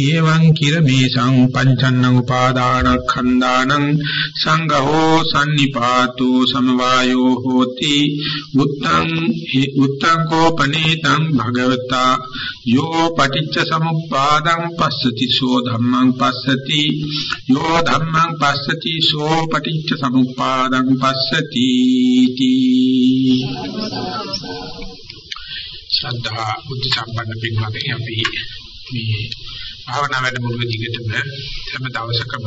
ඒවං කිර මේ සංපංචන්න උපාදානස්කන්ධානං සංඝෝ sannipātu සමවායෝ හෝති. උත්තං උත්තං කෝපනේතං භගවතා. යෝ පටිච්ච සමුප්පාදං පස්සති සෝ ධම්මං පස්සති. යෝ ධම්මං පස්සති සෝ පටිච්ච සමුප්පාදං පස්සති. තී ශ්‍රද්ධා බුද්ධ සම්පන්න පින්වත්නි අපි මේ භාවනා වැඩමුළුවේ දිගටම හැම දවසකම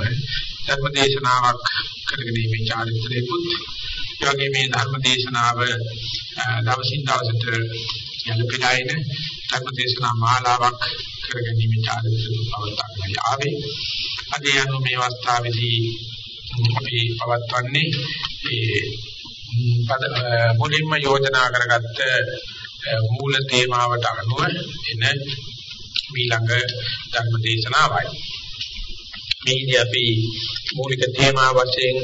ධර්ම දේශනාවක් කරගෙන මේ චාරිත්‍රයකුත් ඒ වගේ මේ ධර්ම දේශනාව දවසින් දවසට යලපෙලා එන ධර්ම දේශනා මාලාවක් කරගෙන මේ චාරිත්‍රය පවත්වාගෙන ආවේ අද යන මේ අවස්ථාවේදී අපි පවත්වන්නේ ඒ පද මුලින්ම යෝජනා කරගත්ත මූල තේමාවට අනුව එන ඊළඟ ධර්ම දේශනාවයි. මේදී අපි මූලික තේමා වශයෙන්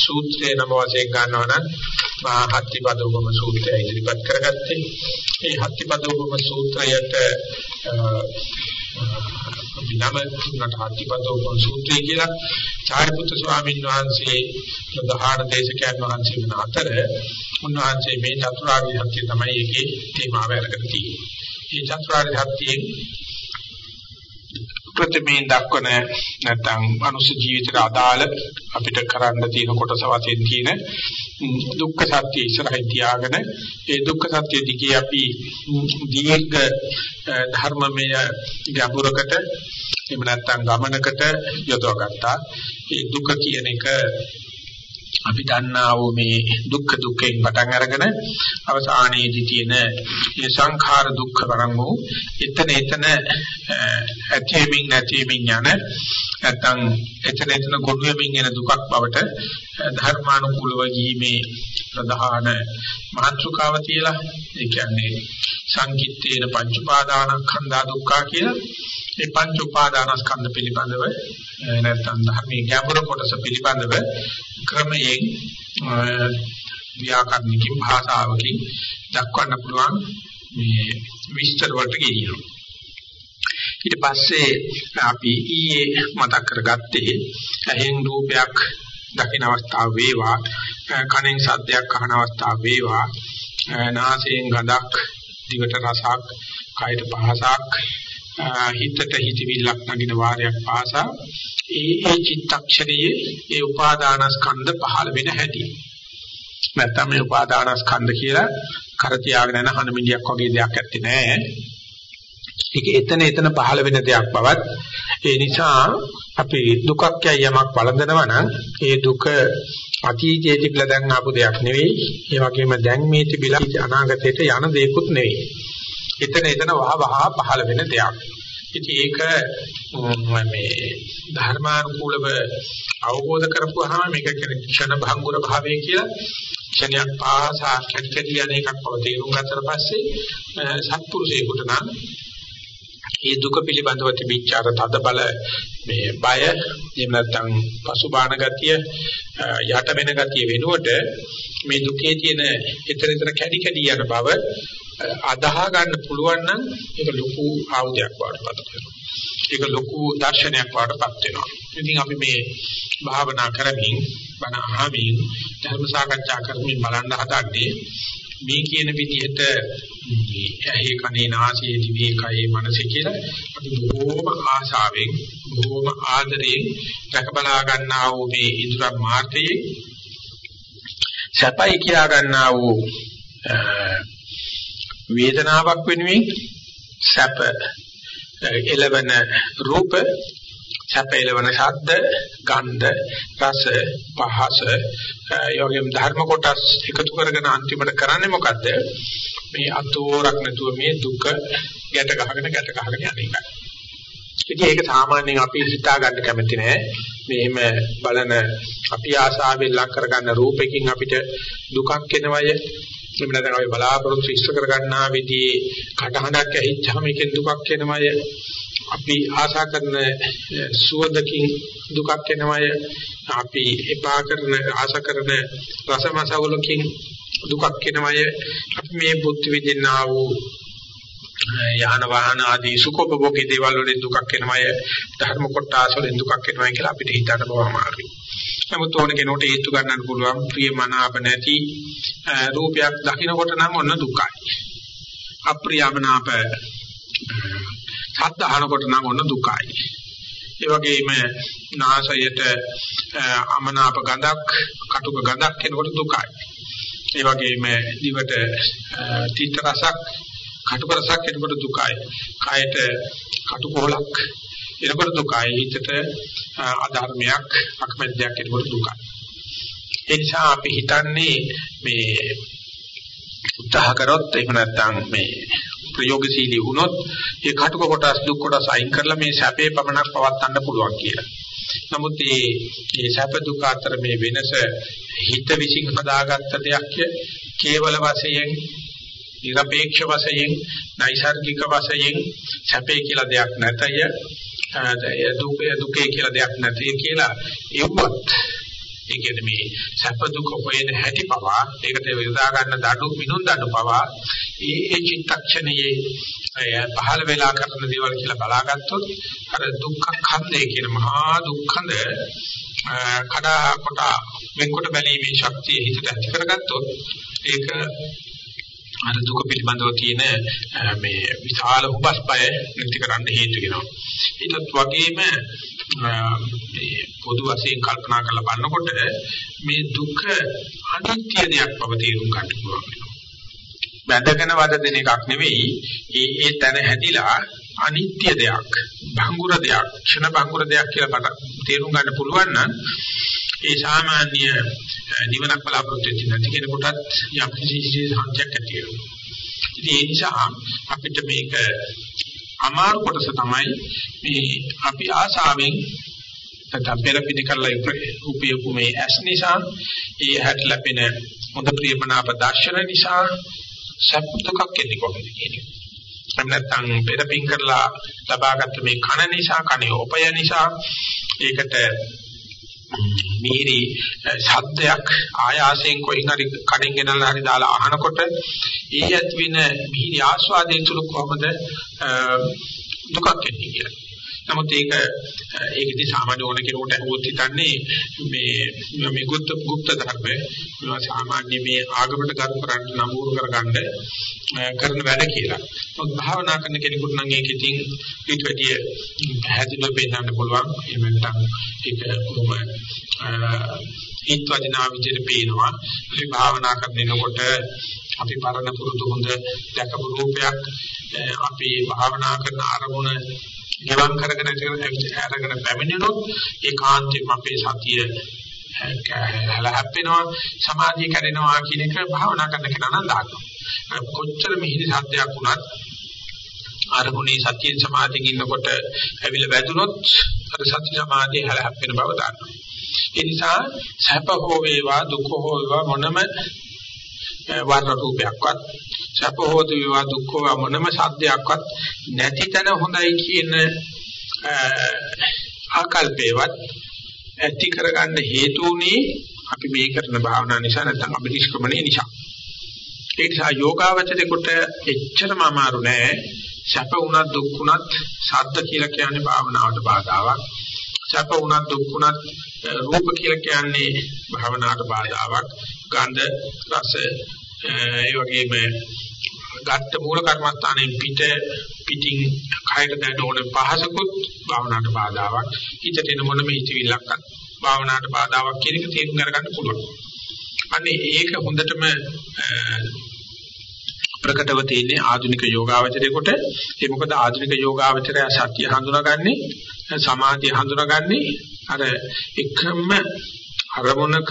සූත්‍රේ නම වශයෙන් ගන්නවා නම් මහා හත්තිපදෝපම සූත්‍රය ඉදිරිපත් කරගත්තේ. මේ හත්තිපදෝපම සූත්‍රයට අපි නම තුනට හත්තිපදෝපම සූත්‍රය කියලා චාරිපුත්‍ර ස්වාමීන් වහන්සේ ප්‍රධාන දේශකයන් වහන්සේ වෙන අතර උන්වහන්සේ මේ චතුරාර්ය සත්‍ය තමයි ඒකේ තේමාව අරගෙන තියෙන්නේ. මේ චතුරාර්ය සත්‍යයෙන් ප්‍රතිමේ දක්වන නැත්නම් මනුෂ්‍ය ජීවිතයට අදාළ අපිට කරන්න තියෙන කොටස වශයෙන් තියෙන දුක්ඛ සත්‍ය ඉස්සරහින් තියාගෙන ඒ දුක්ඛ සත්‍ය දිගේ අපි දීර්ඝ ධර්මමය ගැඹුරකට එහෙම නැත්නම් ගමනකට යොදවගත්තා. ඒ දුක කියන එක අපි දන්නා වූ මේ දුක්ඛ දුක්ඛයෙන් පටන් අරගෙන අවසානයේදී තියෙන මේ සංඛාර දුක්ඛ වරන් වූ එතන එතන ඇතිවෙමින් නැතිවෙමින් යන නැත්නම් එතන එතන ගොඩුවෙමින් එන දුකක් බවට ධර්මානුකූලව ජීමේ ප්‍රධාන මහන්සුකාව තියලා ඒ කියන්නේ සංකිට්ඨේන පංච උපාදානස්කන්ධා දුක්ඛ කියලා ඒ පංච උපාදානස්කන්ධ පිළිබඳව නැත්නම් ධර්මයේ ගැඹුරු කොටස පිළිබඳව ක්‍රමයෙන් ව්‍යාකරණිකින් භාෂාවකින් දක්වන්න පුළුවන් මේ විස්තර වලට ගෙනියනවා. ඊට පස්සේ අපි ඊයේ මතක් කරගත්තේ ඇහෙන් රූපයක් දකින අවස්ථාව වේවා කනෙන් සද්දයක් අහන අවස්ථාව වේවා නාසයෙන් ගඳක් දිවට රසක් කයට පහසක් හිතට හිතවිල්ලක් නගින වාරයක් පාසා ඒ ඒ චිත්තක්ෂණයේ ඒ උපාදානස්කන්ධ පහළ වෙන හැටි. නැත්තම් මේ උපාදානස්කන්ධ කියලා කර තියාගෙන යන හනමිඩියක් වගේ දෙයක් ඇත්තේ නෑ. ඒක එතන එතන පහළ වෙන දෙයක් බවත් ඒ නිසා අපි දුකක් යමක් වළඳනවා නම් ඒ දුක අතීතයේ තිබිලා දැන් ආපු දෙයක් නෙවෙයි. ඒ වගේම දැන් මේ තිබිලා අනාගතයට යන දෙයක්ුත් නෙවෙයි. එතන එතන වහ වහ පහළ වෙන දෙයක්. ඉතින් ඒක මේ ධර්මානුකූලව අවබෝධ කරපුවාම මේක කියන්නේ ක්ෂණ භංගුර භාවය කියලා ක්ෂණයක් පාසා කැටි යන එකක් බව තේරුම් ගත්තට පස්සේ සත්පුරුෂයෙකුට නම් මේ දුක පිළිබඳව තිබිච්ච අර තද බල මේ බය එහෙම නැත්නම් පසුබාන ගතිය යට වෙන ගතිය වෙනුවට මේ දුකේ තියෙන ඊතර ඊතර කැඩි කැඩි යන බව අදාහ ගන්න පුළුවන් නම් ඒක ලොකු ආයුධයක් වඩපත් වෙනවා. ඒක ලොකු දර්ශනයක් වඩපත් වෙනවා. ඉතින් අපි මේ භාවනා කරමින් බණ අහමින් ධර්ම සාකච්ඡා කරමින් බලන්න හදන්නේ මේ කියන විදිහට ඇහි කනේ නාසයේ දිවේ කයේ මනසේ කියලා අපි බොහෝම ආශාවෙන් බොහෝම ආදරයෙන් රැක බලා ගන්නා වූ මේ ඉදරම් මාර්ගයේ සැපයි කියා ගන්නා වූ වේදනාවක් වෙනුවෙන් සැප එළවන රූප සැප එළවන ශබ්ද ගන්ධ රස පහස යෝගියම් ධර්ම කොටස් එකතු කරගෙන අන්තිමට කරන්නේ මොකද්ද? මේ අතෝරක් නැතුව මේ දුක ගැට ගහගෙන ගැට ගහගෙන යන එකයි. ඉතින් ඒක සාමාන්‍යයෙන් අපි හිතා ගන්න කැමති නෑ. මෙහෙම බලන අපි ආසාවෙන් ලක් කරගන්න රූපකින් අපිට දුකක් එනවය එහෙම නැත්නම් අපි බලාපොරොත්තු ඉෂ්ට කරගන්නා විදිහේ කටහඬක් ඇහිච්චාම ඒකෙන් දුකක් එනවය. අපි ආශා කරන සුවඳකින් දුකක් එනවය. අපි එපා කරන ආශා කරන රසමසවලකින් දුකක් එනවය. අපි මේ බුද්ධ විදිනා වූ යාන වාහන ආදී සුඛෝපභෝගී දේවල් වලින් දුකක් එනවය. ධර්ම කොටස් වලින් දුකක් එනවයි කියලා අපිට හිතන්න බව අමාරුයි. නමුත් ඕන කෙනෙකුට හේතු ගන්නන්න පුළුවන් ප්‍රියමනාප නැති රූපයක් දකින්නකොට නම් ඔන්න දුකයි. අප්‍රියමනාප ශබ්ද අහනකොට නම් ඔන්න දුකයි. ඒ වගේම නාසයට අමනාප ගඳක්, කටුක ගඳක් එනකොට දුකයි. ඒ වගේම දිවට තීත රසක්, කටුක රසක් එනකොට දුකයි. කයට කටුකොලක් එනකොට දුකයි. හිතට අධර්මයක්, අකමැත්තක් එනකොට දුකයි. ඒ නිසා අපි හිතන්නේ මේ උත්සාහ කරොත් එහෙම නැත්නම් මේ ප්‍රයෝගශීලී වුණොත් ඒ කටුක කොටස් දුක් කොටස් අයින් කරලා මේ සැපේ පමණක් පවත්වන්න පුළුවන් කියලා. නමුත් මේ මේ සැප දුක අතර මේ වෙනස හිත විසින් හදාගත්ත දෙයක් කේවල වශයෙන් නිරපේක්ෂ වශයෙන් නයිසાર્ගික වශයෙන් සැපේ කියලා දෙයක් නැතය දුක දුකේ කියලා දෙයක් නැතේ කියලා එව්වත් ඒ කියන්නේ මේ සැප දුක හොයන හැටි පවා ඒකට යොදා ගන්න දඩු මිනුම් දඩු පවා ඒ ඒ චිත්තක්ෂණයේ පහළ වෙලා කරන දේවල් කියලා බලාගත්තොත් අර දුක්ඛ ඛන්දේ කියන මහා දුක්ඛඳ කඩා කොට වෙන්කොට බැලීමේ ශක්තිය හිතට ඇති කරගත්තොත් ඒක අර දුක පිළිබඳව තියෙන මේ විශාල උපස්පය නැති කරන්න හේතු වෙනවා. ඊටත් වගේම මේ පොදු වශයෙන් කල්පනා කරලා බලනකොට මේ දුක අනිත්‍ය දෙයක් බව තේරුම් ගන්න පුළුවන් වෙනවා. බැඳගෙන වද දෙන එකක් නෙවෙයි, ඒ ඒ තැන හැදිලා අනිත්‍ය දෙයක්, භංගුර දෙයක්, ක්ෂණ භංගුර දෙයක් කියලා තේරුම් ගන්න පුළුවන් නම් ඒ සාමාන්‍ය නිවනක් බලාපොරොත්තු වෙච්ච නැති කෙනෙකුටත් යම් කිසි සංඥාවක් ඇති වෙනවා. ඉතින් ඒ නිසා අපිට මේක අමාරු කොටස තමයි මේ අපි ආසාවෙන් නැත්නම් පෙරපින කරලා උපයපු මේ ඇස් නිසා ඒ හැට ලැබෙන හොඳ ප්‍රියමනාප දර්ශන නිසා සප්පුතකක් එන්නේ කොහොමද කියන්නේ. එහෙම නැත්නම් පෙරපින් කරලා ලබාගත් මේ කන නිසා කනේ උපය නිසා ඒකට මිහිරි ශබ්දයක් ආයාසයෙන් කොයින් හරි කඩෙන් ගෙනල්ලා හරි දාලා අහනකොට ඒ ඇත් වෙන මිහිරි ආස්වාදයෙන් තුල කොහොමද දුකක් එන්නේ කියලා. නමුත් ඒක ඒකදී සාමාන්‍ය ඕන කෙනෙකුට අහුවොත් හිතන්නේ මේ මේ ගුප්ත ගුප්ත ධර්ම මේවා සාමාන්‍ය මේ ආගමකට ගරු කරන්න නඹුරු කරගන්න කරන වැඩ කියලා. මොකද භාවනා කරන කෙනෙකුට නම් ඒක ඉතින් ඊට වැඩිය පැහැදිලිව පෙන්වන්න පුළුවන්. එහෙම නැත්නම් ඒක කොහොම හිතවදිනා විදිහට පේනවා. මේ භාවනා කරනකොට අපි පරණ පුරුදු හොඳ දැකපු රූපයක් අපි භාවනා කරන අරමුණ ගෙවම් කරගෙන අරගෙන පැමිණෙනොත් ඒකාන්තයෙන්ම අපේ සතිය හැලහැප්පෙනවා සමාධිය කැඩෙනවා කියන එක භාවනා කරන කෙනා නම් දන්නවා කොච්චර මිහිරි සත්‍යයක් වුණත් අරමුණේ සත්‍ය සමාධියකින් ඉන්නකොට ඇවිල්ලා වැදුනොත් අර සත්‍ය සමාධිය හැලහැප්පෙන බව දන්නවා. ඒ නිසා සැප හෝ වේවා දුක හෝ වේවා මොනම වර්ණ රූපයක්වත් සැප හෝ වේවා දුක් හෝ මොනම සද්දයක්වත් නැති තැන හොඳයි කියන ආකල්පේවත් ඇති කරගන්න හේතු උනේ අපි මේ කරන භාවනා නිසා නැත්නම් අභිනිෂ්ක්‍මණය නිසා. ඒ නිසා යෝගාවචරේකට එච්චරම අමාරු නෑ. සැප වුණත් දුක් වුණත් සද්ද කියලා කියන්නේ භාවනාවට බාධාවක්. සැප වුණත් දුක් වුණත් රූප කියලා කියන්නේ භාවනාවට බාධාවක්. ගන්ධ රස ඒ වගේම ගත්ත මූල කර්මස්ථානයේ පිට පිටින් කයට දැනෙන ඕන පහසකුත් භාවනාවට බාධාවක්. හිතට එන මොනම හිතවිල්ලක්වත් භාවනාවට බාධාවක් කියන එක තේරුම් අරගන්න පුළුවන්. අනේ ඒක හොඳටම ප්‍රකටව තියෙන්නේ ආධුනික යෝගාවචරයේකට ඒ මොකද ආධුනික යෝගාවචරය සත්‍ය හඳුනාගන්නේ සමාධිය හඳුනාගන්නේ අර එකම අරමුණක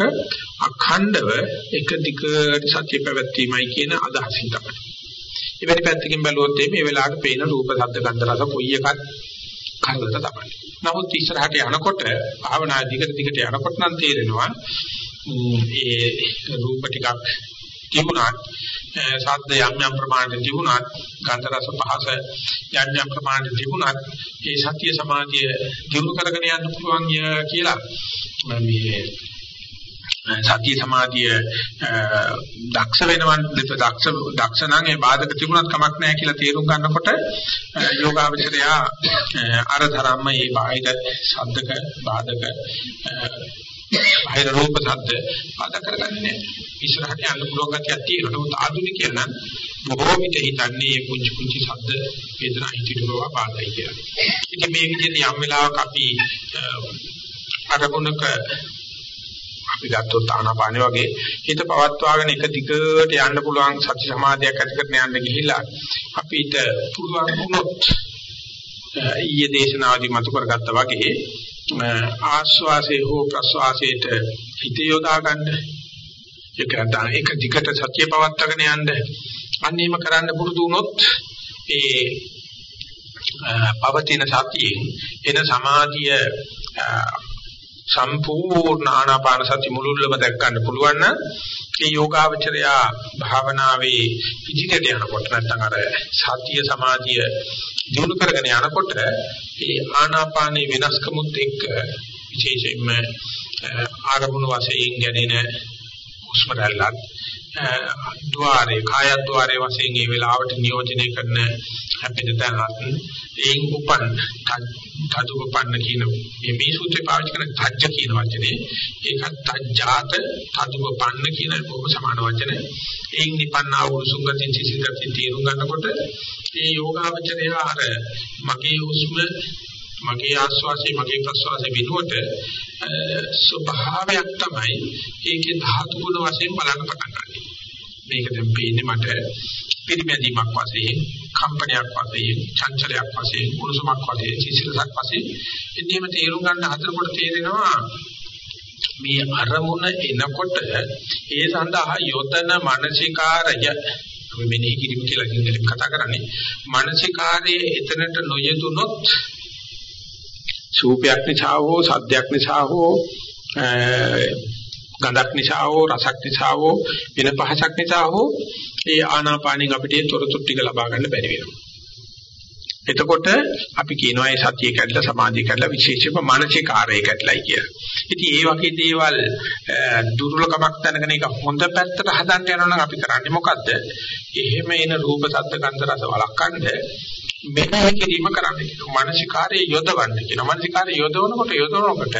අඛණ්ඩව එක දිගට සත්‍ය පැවැත්වීමයි කියන අදහසින් තමයි. ඉතින් පැත්තකින් බැලුවොත් මේ වෙලාවට පේන රූප, ශබ්ද, ගන්ධ, රස කොයි එකක් කරලත තමයි. නමුත් ඉස්සරහට යනකොට භාවනා දිගට දිගට යනකොට නම් තේරෙනවා ඒ රූප ටිකක් තිබුණාත් ශබ්ද යම් යම් ප්‍රමාණයට තිබුණාත් ගන්ධ රස පහස යම් යම් ප්‍රමාණයට තිබුණාත් ඒ සත්‍ය සමාධිය දිනු කරගෙන යන්න පුළුවන් කියලා. මේ සත්‍ය සමාධිය දක්ෂ වෙනවන් දක්ෂ දක්ෂ නම් ඒ බාධක තිබුණත් කමක් නැහැ කියලා තේරුම් ගන්නකොට යෝගාවචරය අර ධර්ම මේ බාහිර ශබ්දක බාධක බාහිර රූප ශබ්ද බාධා කරගන්නේ නැහැ. ඉස්සරහට යන්න පුළුවන් ගැතියක් තියෙනවා. නමුත් ආධුනිකයන් නම් බොහෝ විට හිතන්නේ මේ පුංචි පුංචි ශබ්ද වේදනා හිතිටුවව බාධායි කියලා. ඉතින් මේ විදිහට යම් වෙලාවක අපි අරමුණක අපි ගත්තොත් ආනාපානෙ වගේ හිත පවත්වාගෙන එක දිගට යන්න පුළුවන් සති සමාධියක් ඇති කරගෙන යන්න ගිහිලා අපිට පුළුවන් වුණොත් ඊයේ දේශනාවදී මතු කරගත්තා වගේ ආස්වාසේ හෝ ප්‍රස්වාසයට හිත යොදා ගන්න ඒක නැත්නම් එක දිගට සතිය පවත්වාගෙන යන්න. අන්නේම කරන්න පුරුදු වුණොත් ඒ පවතින සතියෙන් එන සමාධිය සම්පූර්ණ ආනාපාන සති මුලුල්ලම දැක් ගන්න පුළුවන් නම් ඒ යෝගාවචරය භාවනාවේ ඉදිරියට යනකොට නැත්නම් අර සතිය සමාධිය දිනු කරගෙන යනකොට ඒ ආනාපානයේ වෙනස්කමුත් එක්ක විශේෂයෙන්ම ආරමුණු වශයෙන් ගැනෙන හුස්ම රැල්ලත් ద్వාරේ කාය ద్వාරේ වශයෙන් මේ වෙලාවට නියෝජනය කරන අපිට දැනවත් ඒන් උපන් තදු උපන්න කියන මේ මේ සූත්‍රේ පාවිච්චි කරන තජ්ජ කියන වචනේ. ඒකත් තජ්ජාත තදු උපන්න කියන බොහොම සමාන වචන. ඒන් නිපන්නා වූ සුංගතින් සිසිලකින් තේරුම් ගන්නකොට ඒ යෝගාවචරය අර මගේ හුස්ම මගේ ආස්වාසිය මගේ ප්‍රස්වාසය විනුවට ස්වභාවයක් තමයි ඒකේ ධාතු ගුණ වශයෙන් බලන්න පටන් ගන්න. මේක දැන් පේන්නේ මට පිරිමැදීමක් වශයෙන්, කම්පනයක් වශයෙන්, චංචලයක් වශයෙන්, කුරුසමක් වශයෙන්, සිසිලසක් වශයෙන් එන්නේම තේරුම් ගන්න හතරකොට තේරෙනවා මේ අරමුණ එනකොට ඒ සඳහා යොදන මානසිකාරය අපි මෙනෙහි කිරීම කියලා ඉංග්‍රීසියෙන් කතා කරන්නේ මානසිකාරයේ එතනට නොයෙදුනොත් සූපයක් නිසා හෝ සද්දයක් නිසා හෝ ගඳක් නිසා හෝ රසක් නිසා හෝ වෙන පහසක් නිසා හෝ ඒ ආනාපානෙන් අපිට තොරතුරු ටික ලබා ගන්න බැරි වෙනවා. එතකොට අපි කියනවා ඒ සතිය කැඩලා සමාධිය කැඩලා විශේෂයෙන්ම මානසික ආරය කැඩලයි කියලා. ඉතින් ඒ වගේ දේවල් දුර්වලකමක් දැනගෙන ඒක හොඳ පැත්තට හදන්න යනවා නම් අපි කරන්නේ මොකද්ද? එහෙම එන රූප, ශබ්ද, ගන්ධ, රස වළක්වන්න මෙනෙහි කිරීම කරන්න කියනවා. මානසිකාරයේ යොදවන්න කියනවා. මානසිකාරයේ යොදවනකොට යොදවනකොට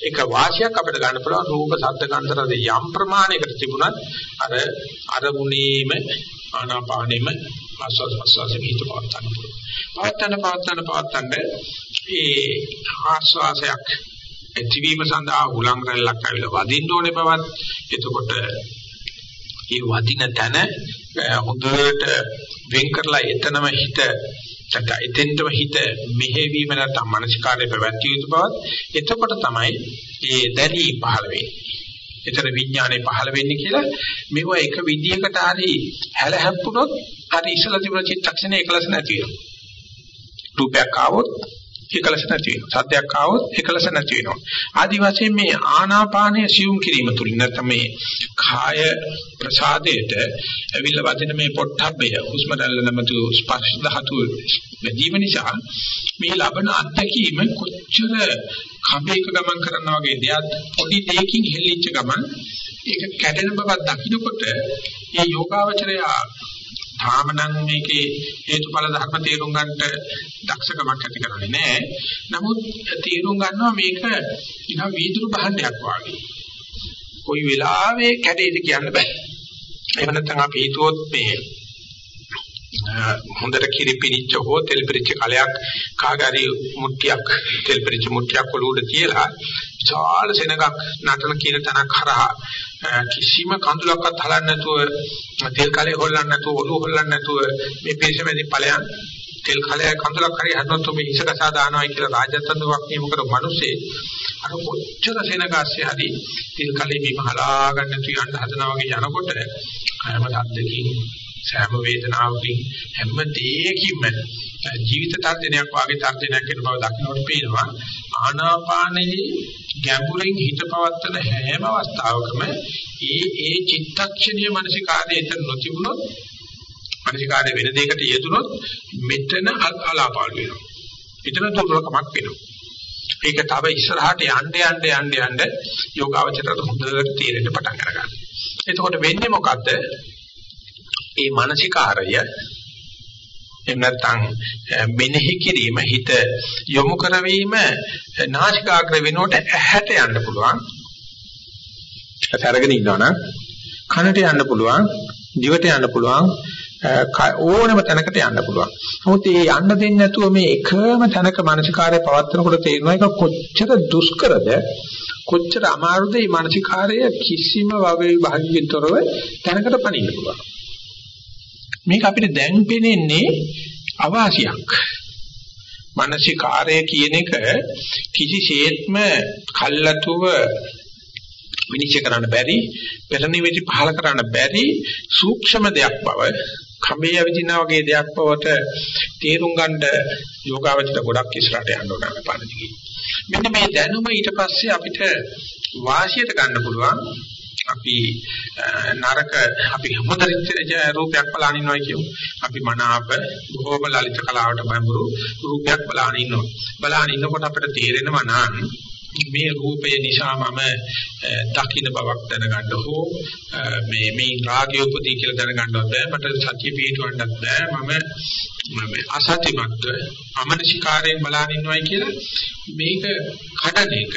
ඒක වාසියක් අපිට ගන්න පුළුවන් රූප, ශබ්ද, ගන්ධ, රස යම් ප්‍රමාණයකට තිබුණත් අර අරමුණේම ආනාපානෙම ආස්වාද ප්‍රසවාස හිත පවත්තන්න පුළුවන්. පවත්තන පවත්තන පවත්තන්න ඒ ආස්වාසයක් ඇතිවීම සඳහා උලංග රැල්ලක් ඇවිල්ලා වදින්න ඕනේ බවත් එතකොට ඒ වදින තැන හොඳට වෙන් කරලා එතනම හිත නැත්නම් එතෙන්ටම හිත මෙහෙවීම නැත්නම් මානසිකාරය පැවැත්විය යුතු බවත් එතකොට තමයි ඒ දැනී පහළ වෙන්නේ. එතන විඥානේ පහළ වෙන්නේ කියලා මේව එක විදියකට හරි හැලහැප්පුණොත් අර ඉස්සලා තිබුණ චිත්තක්ෂණේ එකලස නැති වෙනවා. රූපයක් ආවොත් එකලස නැති වෙනවා. සද්දයක් ආවොත් එකලස නැති වෙනවා. ආදි වශයෙන් මේ ආනාපානය සියුම් කිරීම තුලින් නැත්නම් මේ කාය ප්‍රසාදයට ඇවිල්ලා වදින මේ පොට්ටබ්බය හුස්ම රැල්ල නැමතු ස්පර්ශ ධාතු වැඩිම නිසා මේ ලබන අත්දැකීම කොච්චර කබේක ගමන් කරනවා වගේ දෙයක් පොඩි දෙයකින් හෙල්ලිච්ච ගමන් ඒක කැඩෙන බවක් දකින්නකොට මේ යෝගාවචරය තාමනම් මේකේ හේතුඵල ධර්ම තේරුම් ගන්නට දක්ෂකමක් ඇති කරන්නේ නැහැ. නමුත් තේරුම් ගන්නවා මේක නිකන් වීදුරු භාණ්ඩයක් වගේ. කොයි වෙලාවෙ කැඩෙයිද කියන්න බෑ. එහෙම නැත්නම් අපි හිතුවොත් මේ හොඳට කිරි පිරිච්ච හෝ තෙල් පිරිච්ච කලයක් කාගාරි මුට්ටියක් තෙල් පිරිච්ච මුට්ටියක් ඔලුවට තියලා විශාල සෙනඟක් නටන කියන තැනක් හරහා කිසිම කඳුලක්වත් හලන්න නැතුව තෙල් කලේ හොල්ලන්න නැතුව ඔළුව හොල්ලන්න නැතුව මේ පිරිසමෙදි ඵලයන් තෙල් කලයේ කඳුලක් හරි හදනොත් ඔබ ඉසකසා දානවායි කියලා රාජතන්දුවක් නියමකට මිනිස්සේ? අර කොච්චර සෙනගස්සේ හරි තෙල් කලේ බිම හලා ගන්න තු යන්න හදනවා වගේ යනකොට හැම තත්දකින් සෑම වේදනාවකින් හැම දෙයකින්ම ජීවිත තර්ජනයක් වාගේ තර්ජනයක් වෙන බව දකින්නකොට පේනවා ආනාපානයේ ගැඹුරින් හිත පවත්තන හැම අවස්ථාවකම ඒ ඒ චිත්තක්ෂණීය මානසිකාරයේ එතන නොතිබුණොත් මානසිකාරයේ වෙන දෙයකට යෙදුනොත් මෙතන අලාපාල වෙනවා. එතන දුර්ලභමක් වෙනවා. ඒක තව ඉස්සරහට යන්න යන්න යන්න යන්න යෝගාවචරයට හොඳට තීරෙන්න පටන් ගන්නවා. එතකොට වෙන්නේ මොකද්ද? මේ මානසිකාරය එහෙම නැත්නම් මෙනෙහි කිරීම හිත යොමු කරවීම නාසිකාග්‍ර වෙනුවට ඇහැට යන්න පුළුවන්. ඇස අරගෙන ඉන්නවනම් කනට යන්න පුළුවන්, දිවට යන්න පුළුවන්, ඕනම තැනකට යන්න පුළුවන්. නමුත් මේ යන්න දෙන්නේ නැතුව මේ එකම තැනක මානසිකාරය පවත්නකොට තේරෙනවා ඒක කොච්චර දුෂ්කරද කොච්චර අමාරුද මේ මානසිකාරය කිසිම වගේ විභාගයකින් තොරව තැනකට පණින්න පුළුවන්. මේක අපිට දැන් පේන්නේ අවාසියක්. මානසිකාරය කියන එක කිසිසේත්ම කල්ලාතුව විනිශ්චය කරන්න බැරි, පෙරනිවිති පහල කරන්න බැරි සූක්ෂම දෙයක් බව, කඹේ යවිදිනා වගේ දෙයක් බවට තේරුම් ගන්න යෝගාවචර ගොඩක් ඉස්සරහට යන්න ඕන පාඩිදී. මෙන්න මේ දැනුම ඊට පස්සේ අපිට වාසියට ගන්න පුළුවන් අපි නරක අපි හොඳට රූපයක් බලන ඉන්නවා කියමු. අපි මනාප බොහෝම ලලිත කලාවට බඹරු රූපයක් බලන ඉන්නවා. බලන ඉන්නකොට අපිට තේරෙනවා නම් මේ රූපය නිසා මම දකින්න බවක් දැනගන්න හෝ මේ මේ රාගය උපදී කියලා දැනගන්නවත් බෑ මට සත්‍ය පිටවන්නත් බෑ මම මම අසත්‍යමත් අමනසිකාරයෙන් බලන ඉන්නවයි කියලා මේක කඩන එක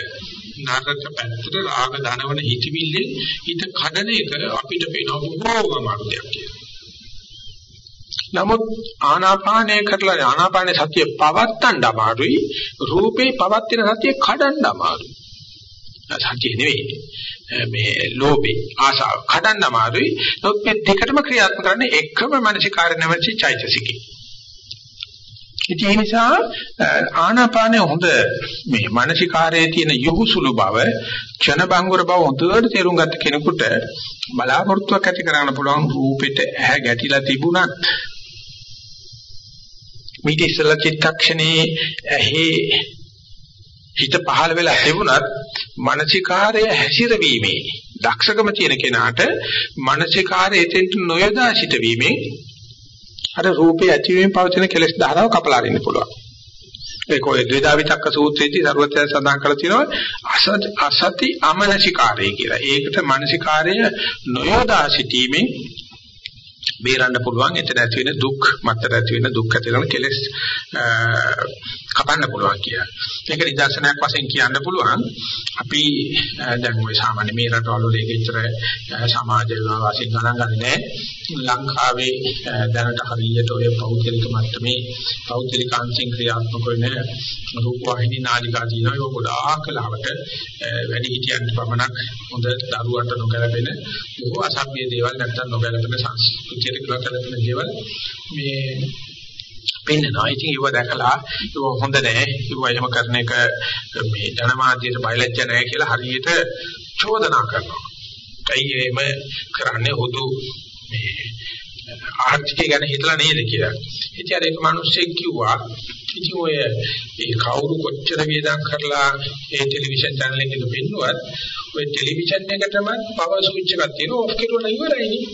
නරක පැත්තට රාග ධනවන හිතවිල්ලේ හිත කඩන එක අපිට පේන බොහෝම අමාරුයක් කියලා. නමුත් ආනාපානය කරලා ආනාපානේ සතිය පවත්තන්න අමාරුයි රූපේ පවත්තින සතිය කඩන්න අමාරුයි. සතිය නෙවෙයි. මේ ලෝභේ ආසාව කඩන්න අමාරුයි. නමුත් මේ දෙකටම ක්‍රියාත්මක කරන්නේ එකම මානසිකාර නැමැති චෛතසිකේ. ඉතින් ඒ නිසා ආනාපානය හොඳ මේ මානසිකාරයේ තියෙන යොහුසුළු බව, ක්ෂණ බංගුර බව හොඳට තේරුම් ගත්ත කෙනෙකුට බලාපොරොත්තුවක් ඇති කරගන්න පුළුවන් රූපෙට ඇහැ ගැටිලා තිබුණත්. මේක ඉස්සලා චිත්තක්ෂණේ ඇහි හිත පහළ වෙලා තිබුණත් මානසිකාරය හැසිරවීමේ දක්ෂකම තියෙන කෙනාට මානසිකාරය එතෙන්ට නොයදා සිටවීමෙන් අර රූපේ ඇතිවීම පවතින කෙලෙස් ධාරාව කපලා අරින්න පුළුවන්. ඒක ඔය ද්වේදා විතක්ක සූත්‍රයේදී සර්වත්‍ය සඳහන් කරලා තියෙනවා අසති අමනසිකාරය කියලා. ඒකට මානසිකාරය නොයොදා සිටීමෙන් බේරන්න පුළුවන් එතන ඇති වෙන දුක් මත්තර ඇති වෙන දුක් ඇති කරන කෙලෙස් කපන්න පුළුවන් කියලා. මේක නිදර්ශනයක් වශයෙන් කියන්න පුළුවන්. අපි දැන් ওই සාමාන්‍ය මේ රටවල වල ඒක ඉතර සමාජය වශයෙන් ගණන් ගන්නෑ. ලංකාවේ දැනට හරියට ඔය පෞද්ගලික මට්ටමේ පෞද්ගලික අංශින් ක්‍රියාත්මක වෙන රූපවාහිනී නාලිකා දිනවා ඒක ගොඩාක් ලාවට වැඩි හිටියන් පමණක් හොඳ දරුවන්ට නොගැලපෙන බොහෝ අසභ්‍ය දේවල් නැත්තම් නොගැලපෙන සංස්කෘතියට ගැලපෙන දේවල් මේ පෙන්නනවා. ඉතින් ඒව දැකලා ඒක හොඳ නෑ. ඒව එහෙම කරන එක මේ ජනමාධ්‍යයට බයලජ්ජ නෑ කියලා හරියට චෝදනා කරනවා. ඇයි එහෙම කරන්නේ හුදු මේ ආර්ථිකය ගැන හිතලා නේද කියලා. ඉතින් අර එක මිනිස්සෙක් කිව්වා ඉතින් ඔය ඒ කවුරු කොච්චර වේදම් කරලා ඒ ටෙලිවිෂන් channel එකක පෙන්නුවත් ඔය ටෙලිවිෂන් එකටම පවර් ස්විච් එකක් තියෙනවා ඔෆ් කරුවා ඉවරයි නේ.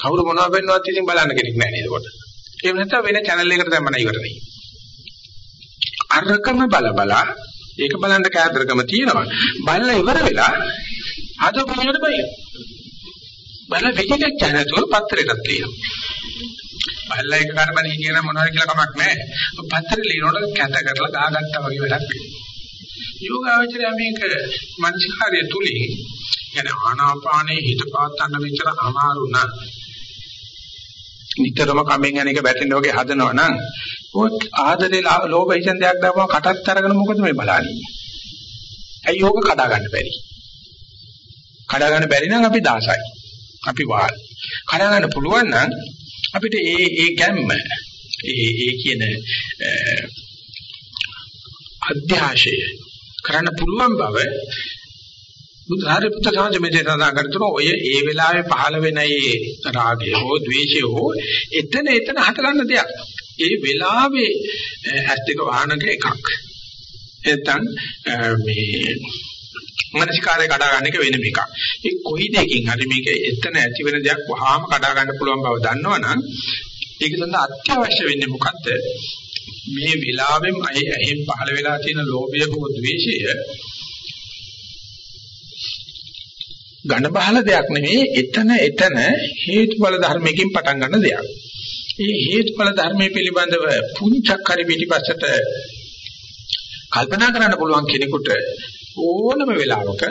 කවුරු මොනවද පෙන්නුවත් ඉතින් බලන්න කෙනෙක් නැහැ නේද කොට. ඒ වෙනත වෙන channel එකකට දැම්මම ඉවරයි. අරකම බල බල ඒක බලන්න කෑදරකම තියෙනවා. බලලා ඉවර වෙලා අද බලන්න බය. බල විදිහට channel පත්‍රයටත් තියෙනවා. බලලා එක කරබනේ කියන මොනවද කියලා කමක් නැහැ. පත්‍රේ ලියනකොට කැත කරලා දාගත්තා වගේ වැඩක් වෙනවා. යෝගාවචරය මේක මනසිකාරය තුලින් යන ආනාපානේ හිත පාත්තන්න විතර අමාරු නම් නිතරම කමෙන් යන එක වැටෙන්න වගේ හදනවා නම් ඔය ආදරේ ලෝභ හිතෙන් දෙයක් දාපුවම කටත් අරගෙන මොකද මේ බලන්නේ? ඇයි යෝග කඩා ගන්න බැරි? කඩා ගන්න බැරි නම් අපි දාසයි. අපි වාල්. කඩා ගන්න පුළුවන් නම් අපිට ඒ ඒ ගැම්ම ඒ ඒ කියන අධ්‍යාශය කරන්න පුළුවන් බව බුදුහාරි පුත්‍ර සාන්තමෙතේ සඳහන් කරතුන ඔය ඒ වෙලාවේ පහළ වෙන ඒ රාගය හෝ ද්වේෂය හෝ එතන එතන හටගන්න දෙයක්. ඒ වෙලාවේ ඇස් දෙක වහනක එකක්. එතන මේ මනසිකාරය කඩා ගන්න එක වෙනම එකක්. ඒ කොයි දෙකින් හරි මේක එතන ඇති වෙන දෙයක් වහාම කඩා ගන්න පුළුවන් බව දන්නවනම් ඒක සඳහා අත්‍යවශ්‍ය වෙන්නේ මොකද්ද? මේ වෙලාවෙම එහෙන් පහළ වෙලා තියෙන ලෝභය හෝ ද්වේෂය ඝන බහල දෙයක් නෙවෙයි එතන එතන හේතුඵල ධර්මයකින් පටන් ගන්න දෙයක්. මේ හේතුඵල ධර්මයේ පිළිබඳව පුංචක් හරි පිටිපස්සට කල්පනා කරන්න පුළුවන් කෙනෙකුට ඕනම වෙලාවක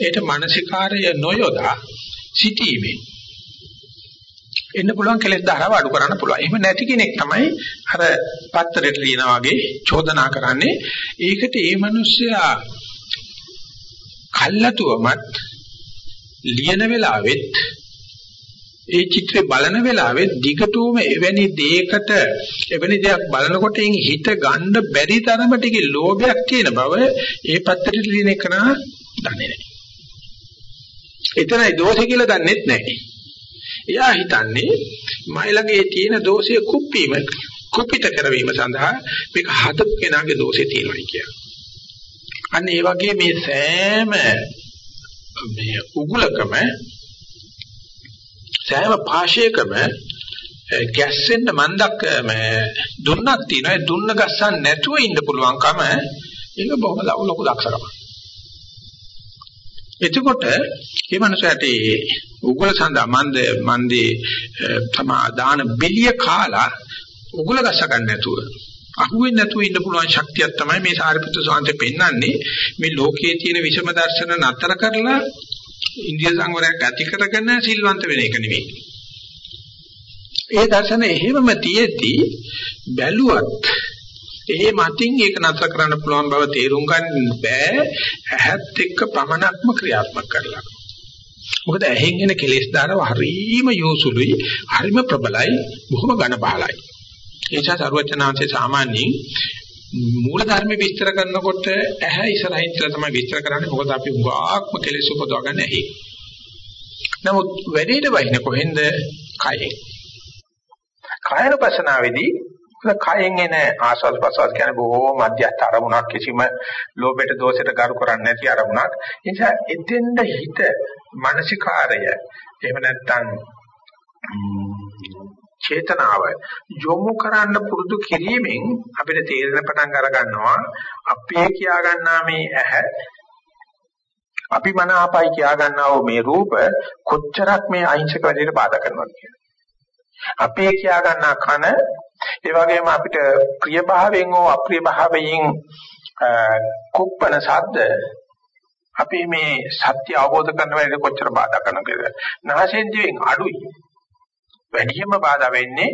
ඒට මානසිකාරය නොයොදා සිටීමේ එන්න පුළුවන් කෙලෙස් ධාරාව අඩු කරන්න පුළුවන්. එහෙම නැති කෙනෙක් තමයි අර පත්තරෙට ලියනා වගේ චෝදනා කරන්නේ. ඒකට ඒ මිනිස්සයා කල්ලාතුවමත් ලියන වෙලාවෙත් ඒ චිත්‍රය බලන වෙලාවෙත් දිගටම එවැනි දෙයකට එවැනි දෙයක් බලනකොට හිත ගන්න බැරි තරමට කි ලෝභයක් තියෙන බව ඒ පැත්තට ලියන එක නා දන්නේ නැහැ. එතරයි දෝෂය කියලා දන්නෙත් නැහැ. එයා හිතන්නේ මයිලගේ තියෙන දෝෂය කුප්පීම කුපිත කරවීම සඳහා මේක හදපු කෙනාගේ දෝෂේ තියෙනවා කියලා. අන්න ඒ වගේ මේ සෑම මේ උගුලකම සෑම පාශයකම ගැස්සෙන්න මන්දක් දුන්නක් තියෙනවා ඒ දුන්න ගස්සන්න නැතුව ඉන්න පුළුවන්කම ඒක බොහොම ලොකු දක්ෂකමක්. එතකොට මේ මනුස්සයාට උගුල සඳහා මන්ද මන්දේ තමා දාන බෙලිය කාලා උගුල ගස්ස ගන්න නැතුව අහුවෙන්නේ නැතුව ඉන්න පුළුවන් ශක්තියක් තමයි මේ සාරිපුත්‍ර සාන්තේ පෙන්වන්නේ මේ ලෝකයේ තියෙන විෂම දර්ශන නතර කරලා ඉන්දිය සංවරයක් ඇති කරගෙන සිල්වන්ත වෙන එක නෙවෙයි. ඒ දර්ශන එහෙමම තියෙද්දි බැලුවත් ඒ මතින් ඒක නතර කරන්න පුළුවන් බව තේරුම් ගන්න බෑ ඇහත් එක්ක පමණක්ම ක්‍රියාත්මක කරලා. මොකද ඇහෙන් එන කෙලෙස් ධාරව හරීම යොසුලුයි හරීම ප්‍රබලයි බොහොම ඝන බහලයි. ඒ නිසා සරුවචනාංශයේ සාමාන්‍යයෙන් මූල ධර්ම විස්තර කරනකොට ඇහැ ඉස්සරහින් කියලා තමයි විස්තර කරන්නේ මොකද අපි උගාක්ම කෙලෙස් උපදවගන්න ඇහි. නමුත් වැඩේට වහින කොහෙන්ද? කයෙන්. කායන පසනාවේදී කයෙන් එන ආස්වාද ප්‍රසවාස කියන්නේ බොහෝ මධ්‍යස්ථ අරමුණක් කිසිම ලෝභයට දෝෂයට ගරු කරන්නේ නැති අරමුණක්. ඒ නිසා එතෙන්ද හිත මානසිකාරය එහෙම නැත්නම් චේතනාව යොමු කරන්න පුරුදු කිරීමෙන් අපිට තේරෙන පටන් අර ගන්නවා අපේ කියා ගන්නා මේ ඇහැ අපි මන ආපයි කියා ගන්නා මේ රූප කොච්චරක් මේ අහිංසක වැඩේට බාධා කරනවද කියලා. අපේ කියා ගන්නා කන ඒ වගේම අපිට ප්‍රිය භාවයෙන් හෝ අප්‍රිය භාවයෙන් කුප්පන ශබ්ද අපි මේ සත්‍ය අවබෝධ කරන වෙලාවේ කොච්චර බාධා කරනවද නාසයෙන් දිවෙන් අඩුයි. වැඩිම බාධා වෙන්නේ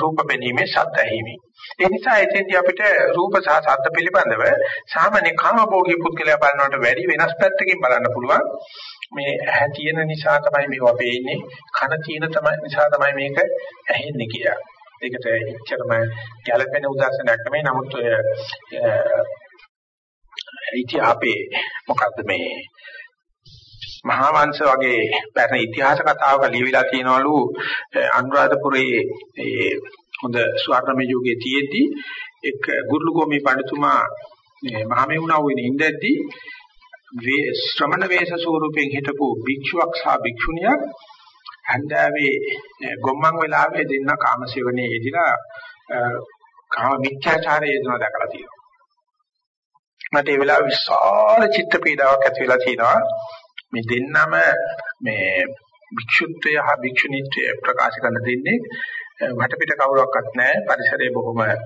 රූප බැලීමේ ශබ්ද ඇහිීමේ. ඒ නිසා එතෙන්දී අපිට රූප සහ ශබ්ද පිළිබඳව සාමාන්‍ය කාමභෝගී පුද්ගලයා බලනකොට වැඩි වෙනස් පැත්තකින් බලන්න පුළුවන්. මේ ඇහැ තියෙන නිසා තමයි මේවා පේන්නේ කන තියෙන තමයි නිසා තමයි මේක ඇහෙන්නේ කියලා. ඒකට එච්චරම ගැළපෙන උදාහරණයක් නෙමෙයි. නමුත් ඔය ඉති අපේ මොකද්ද මේ මහා වංශ වගේ පැරණි ඉතිහාස කතාවක ලියවිලා තියෙනවලු අනුරාධපුරයේ ඒ හොඳ ස්වර්ණමය යුගයේ තියෙද්දී එක් ගුරුලුගෝමි පඬතුමා මේ මහමෙවුනා වෙන ඉඳද්දී ශ්‍රමණ වේශ ස්වරූපයෙන් හිටපු භික්ෂුවක් සහ භික්ෂුණියක් හන්දාවේ ගොම්මන් වෙලාවේ දෙන්න කාමසේවණේ යෙදিলা කාම මිත්‍යාචාරයේ යෙදෙනවා දැකලා තියෙනවා. මට ඒ වෙලාව විශාල චිත්ත පීඩාවක් ඇති වෙලා තියෙනවා. මේ දෙන්නම මේ භික්ෂුත්වය හා භික්ෂුණීත්වය ප්‍රකාශ කරන දෙන්නේ වටපිට කවුරක්වත් නැහැ. පරිසරය බොහොම මේ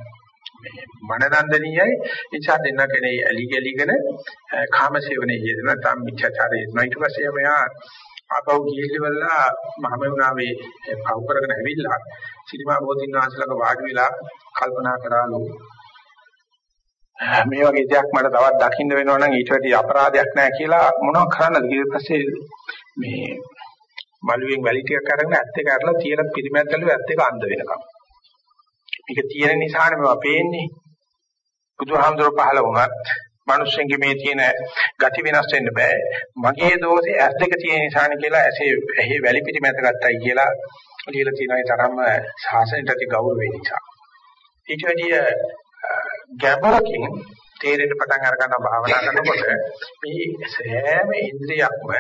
මනනන්දනීයයි නිසා දෙන්න කෙනේ ඇලි ගලිගෙන කාමසේවනයේ යෙදෙන නැත්නම් මිත්‍යාචාරයේ යෙදෙන. ඊට පස්සේ මෙයා ආපහු ගිහිල්ලා මහමෙවුනාවේ පහු කරගෙන ඇවිල්ලා සිරිමා බෝධින් වහන්සේලාක වාඩි වෙලා කල්පනා කරාලු මේ වගේ දෙයක් මට තවත් දකින්න වෙනවා නම් ඊට වැඩි අපරාධයක් නැහැ කියලා මොනවක් කරන්නද ඊට පස්සේ මේ මළුවෙන් වැලි ටිකක් අරගෙන ඇත් එක අරලා තියලා පිරිමැද්දලු ඇත් එක අන්ධ වෙනකම්. මේක තියෙන නිසානේ මේවා පේන්නේ. බුදුහාමුදුරුවෝ පහළ වුණත් මිනිස්සුන්ගේ මේ තියෙන ගති වෙනස් වෙන්න බෑ. මගේ දෝෂේ ඇස් දෙක තියෙන නිසානේ කියලා ඇසේ ඇහි වැලි පිරිමැද්ද ගත්තයි කියලා ලියලා තියෙනවා ඒ තරම්ම සාසනයට ඇති ගෞරවය නිසා. ඊට වැඩිය ගැඹුරකින් තේරෙන්න පටන් අර ගන්න භාවනා කරනකොට මේ සෑම ඉන්ද්‍රියක්ම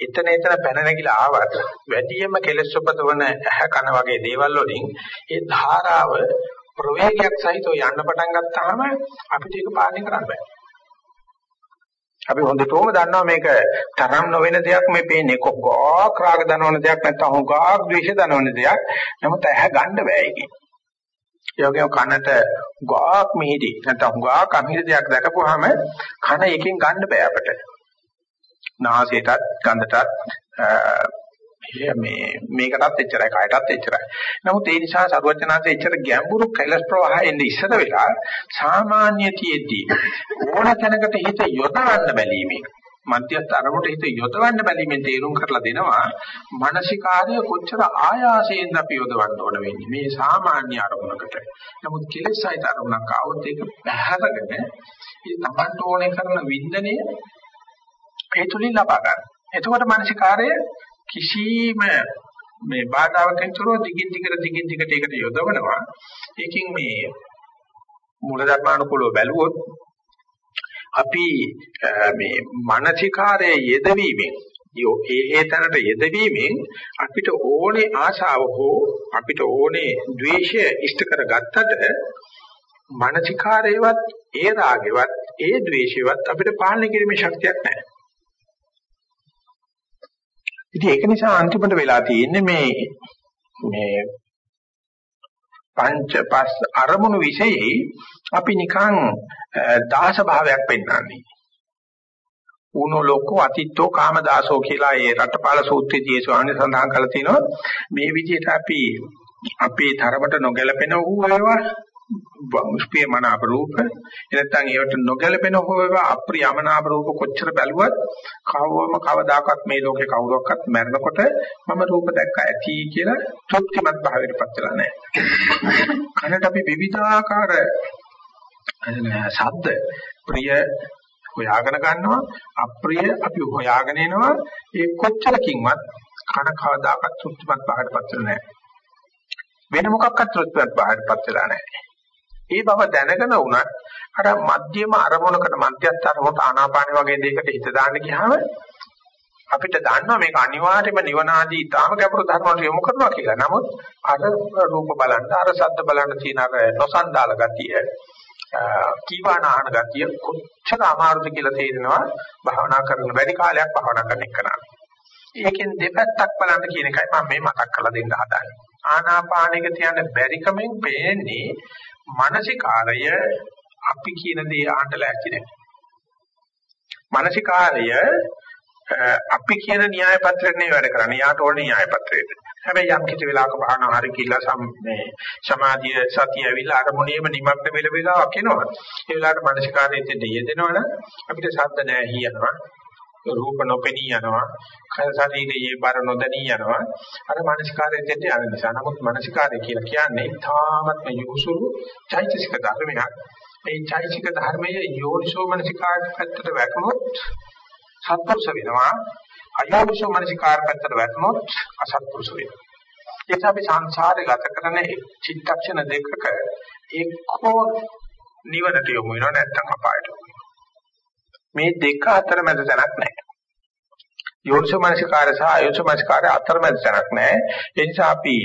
එතන එතන පැන නැගිලා ආවත් වැඩියෙන්ම කෙලස් උපදවන ඇහ කන වගේ දේවල් වලින් ඒ ධාරාව ප්‍රවේගයක් සහිතව යන්න පටන් ගත්තාම අපිට ඒක පාලනය කරන්න බෑ. අපි හොඳටම දන්නවා මේක තරම් නොවන දෙයක් මේ පේන්නේ කොග්ගක් රාග දනවන දෙයක් නැත්නම් හොගාක් ද්වේෂ දනවන දෙයක්. නමුත් ඇහ ගන්න බෑ ඒකේ. ඒ වගේම කනට ගාක් මිහිදි නැත්නම් ගාක් අමිහිදි දෙයක් දැකපුවාම කන එකෙන් ගන්න බෑ අපිට. නාසයටත් ගඳටත් මේ මේකටත් එච්චරයි කායටත් එච්චරයි. නමුත් ඒ නිසා සරුවචනාංශයේ එච්චර ගැඹුරු කැලස් ප්‍රවාහයෙන් ඉස්සර වෙලා සාමාන්‍ය තියෙද්දී ඕන තැනකට හිත යොදවන්න බැලීමේ මධ්‍යස්ථ අරමුණට හිත යොදවන්න බැලීමෙන් තේරුම් කරලා දෙනවා මානසිකාර්ය කොච්චර ආයාසයෙන් අපි යොදවන්න ඕන වෙන්නේ මේ සාමාන්‍ය අරමුණකට. නමුත් කෙලෙසයිත අරමුණක් ආවොත් ඒක බහැරගෙන ඒ තමන්ට ඕනේ කරන වින්දනය ඒ තුලින් ලබා ගන්න. එතකොට මානසිකාර්ය කිසිම මේ බාධාවකින් තොරව දිගින් දිගට දිගින් දිගට ඒකට යොදවනවා. ඒකෙන් මේ මූලධර්මානුකූලව බැලුවොත් අපි මේ මානසිකාරයේ යෙදවීමෙන් යෝ ඒ ඒ තැනට යෙදවීමෙන් අපිට ඕනේ ආශාව හෝ අපිට ඕනේ ද්වේෂය ඉෂ්ට කරගත්තට මානසිකාරයේවත් ඒ රාගේවත් ඒ ද්වේෂේවත් අපිට පාලනය කිරීමේ ශක්තියක් නැහැ. ඉතින් ඒක නිසා අන්තිමට වෙලා තියෙන්නේ මේ මේ පංච පස් අරමුණු વિશેයි අපි නිකන් දාස භාවයක් පෙන්වන්නේ. උනෝ ලෝකෝ අතිත්තෝ කාමදාසෝ කියලා ඒ රටපාල සූත්‍රයේදී ස්වාමීන් සඳහන් කරලා තිනවා මේ විදිහට අපි අපේ තරමට නොගැලපෙන වූ ඒවා මුස්පිය මනාප රූප එනත්තන් ඒවට නොගැලපෙන හොව අප්‍රියමනාප රූප කොච්චර බැලුවත් කවවම කවදාකවත් මේ ලෝකේ කවුරක්වත් මැරෙනකොට මම රූප දැක්ක ඇති කියලා තෘප්තිමත් භාවයටපත් වෙලා නැහැ. කනට අපි විවිධාකාර ශබ්ද ප්‍රිය හොයාගෙන ගන්නවා අප්‍රිය අපි හොයාගෙන එනවා ඒ කොච්චරකින්වත් කන කවදාකවත් තෘප්තිමත් භාවයටපත් වෙලා නැහැ. වෙන මොකක්වත් තෘප්තිමත් භාවයටපත් වෙලා නැහැ. ඒ බව දැනගෙන වුණත් අර මධ්‍යම අරමුණකට මධ්‍යස්ථ අරමුණට ආනාපාන වගේ දෙයකට හිත දාන්න ගියාම අපිට දන්නවා මේක අනිවාර්යයෙන්ම නිවන ආදී ඊටාම ගැඹුරු ධර්ම වලට යොමු කරනවා කියලා. නමුත් අර රූප බලන්න, අර ශබ්ද බලන්න තියෙන අර නොසන්ඩාල ගතිය, කීවානාහන ගතිය කොච්චර අමාරුද කියලා තේරෙනවා භාවනා කරන වැඩි කාලයක් භාවනා කරන එක නා. ඒකෙන් දෙපැත්තක් බලන්න කියන එකයි මම මේ මතක් කරලා දෙන්න හදන්නේ. ආනාපානෙක තියන්න බැරි කමෙන් පේන්නේ මානසිකාරය අපි කියන දේ අහන්න ලෑස්ති නැහැ. මානසිකාරය අපි කියන න්‍යාය පත්‍රෙන්නේ වැඩ කරන්නේ. යාට ඕනේ න්‍යාය පත්‍රයට. හැබැයි යම් කිසි වෙලාවක බහන හරි කියලා සම් මේ සමාධිය සතිය ඇවිල්ලා අරමුණේම නිමග්න වෙල වෙලාවක් එනවා. ඒ වෙලාවට මානසිකාරයේ දෙයදෙනවනම් අපිට ශබ්ද නැහැ හියනවා. රූප නොපෙනී යනවා ශරීරයේ බර නොදැනී යනවා. අර මානසිකාරයෙන් දෙට යන නිසා. නමුත් මානසිකාරය කියලා කියන්නේ තාමත් යොසුරු චෛතසික ධර්මයක්. මේ චෛතසික ධර්මයේ යෝනිසෝ මානසිකාරයට පැත්තට වැටුනොත් සත්පුරුෂ වෙනවා. අයෝනිසෝ මානසිකාර පැත්තට වැටුනොත් අසත්පුරුෂ වෙනවා. ඒක අපි සංසාරේ ගත කරන චිත්තක්ෂණ දෙකක එක්කෝ නිවනට යොමු වෙනවා නැත්නම් අපායට යොමු මේ දෙක අතර මැද තැනක් නැහැ. යෝනිසමනසිකාරය සහ අයෝනිසමනසිකාරය අතර මැද තැනක් නැහැ. ඒ නිසා අපි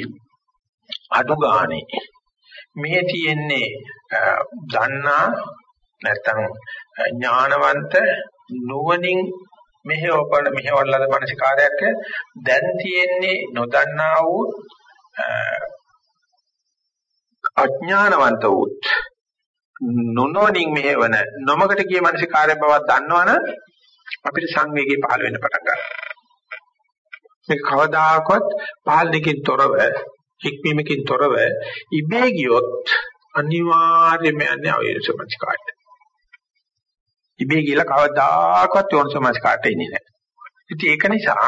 අඩු ගානේ මේ තියෙන්නේ දන්නා නැත්නම් ඥානවන්ත නුවණින් මෙහෙවපන මෙහෙවලද මනසිකාරයක් දැන් තියෙන්නේ නොදන්නා වූ අඥානවන්ත වූත් නොනෝනින් මෙහෙවන නොමකට ගිය මානසිකාරය බවක් දන්නවනම් අපිට සංවේගය පහළ වෙන්න පටන් ගන්නවා. මේ කවදාකවත් පහළ දෙකින් තොරව හික්මීමකින් තොරව ඉබේ ගියොත් අනිවාර්යයෙන්ම යන්නේ අවේශමස්කාරට. ඉබේ කියලා කවදාකවත් යෝනිසමස්කාරට එන්නේ නැහැ. ඉතින් ඒක නිසා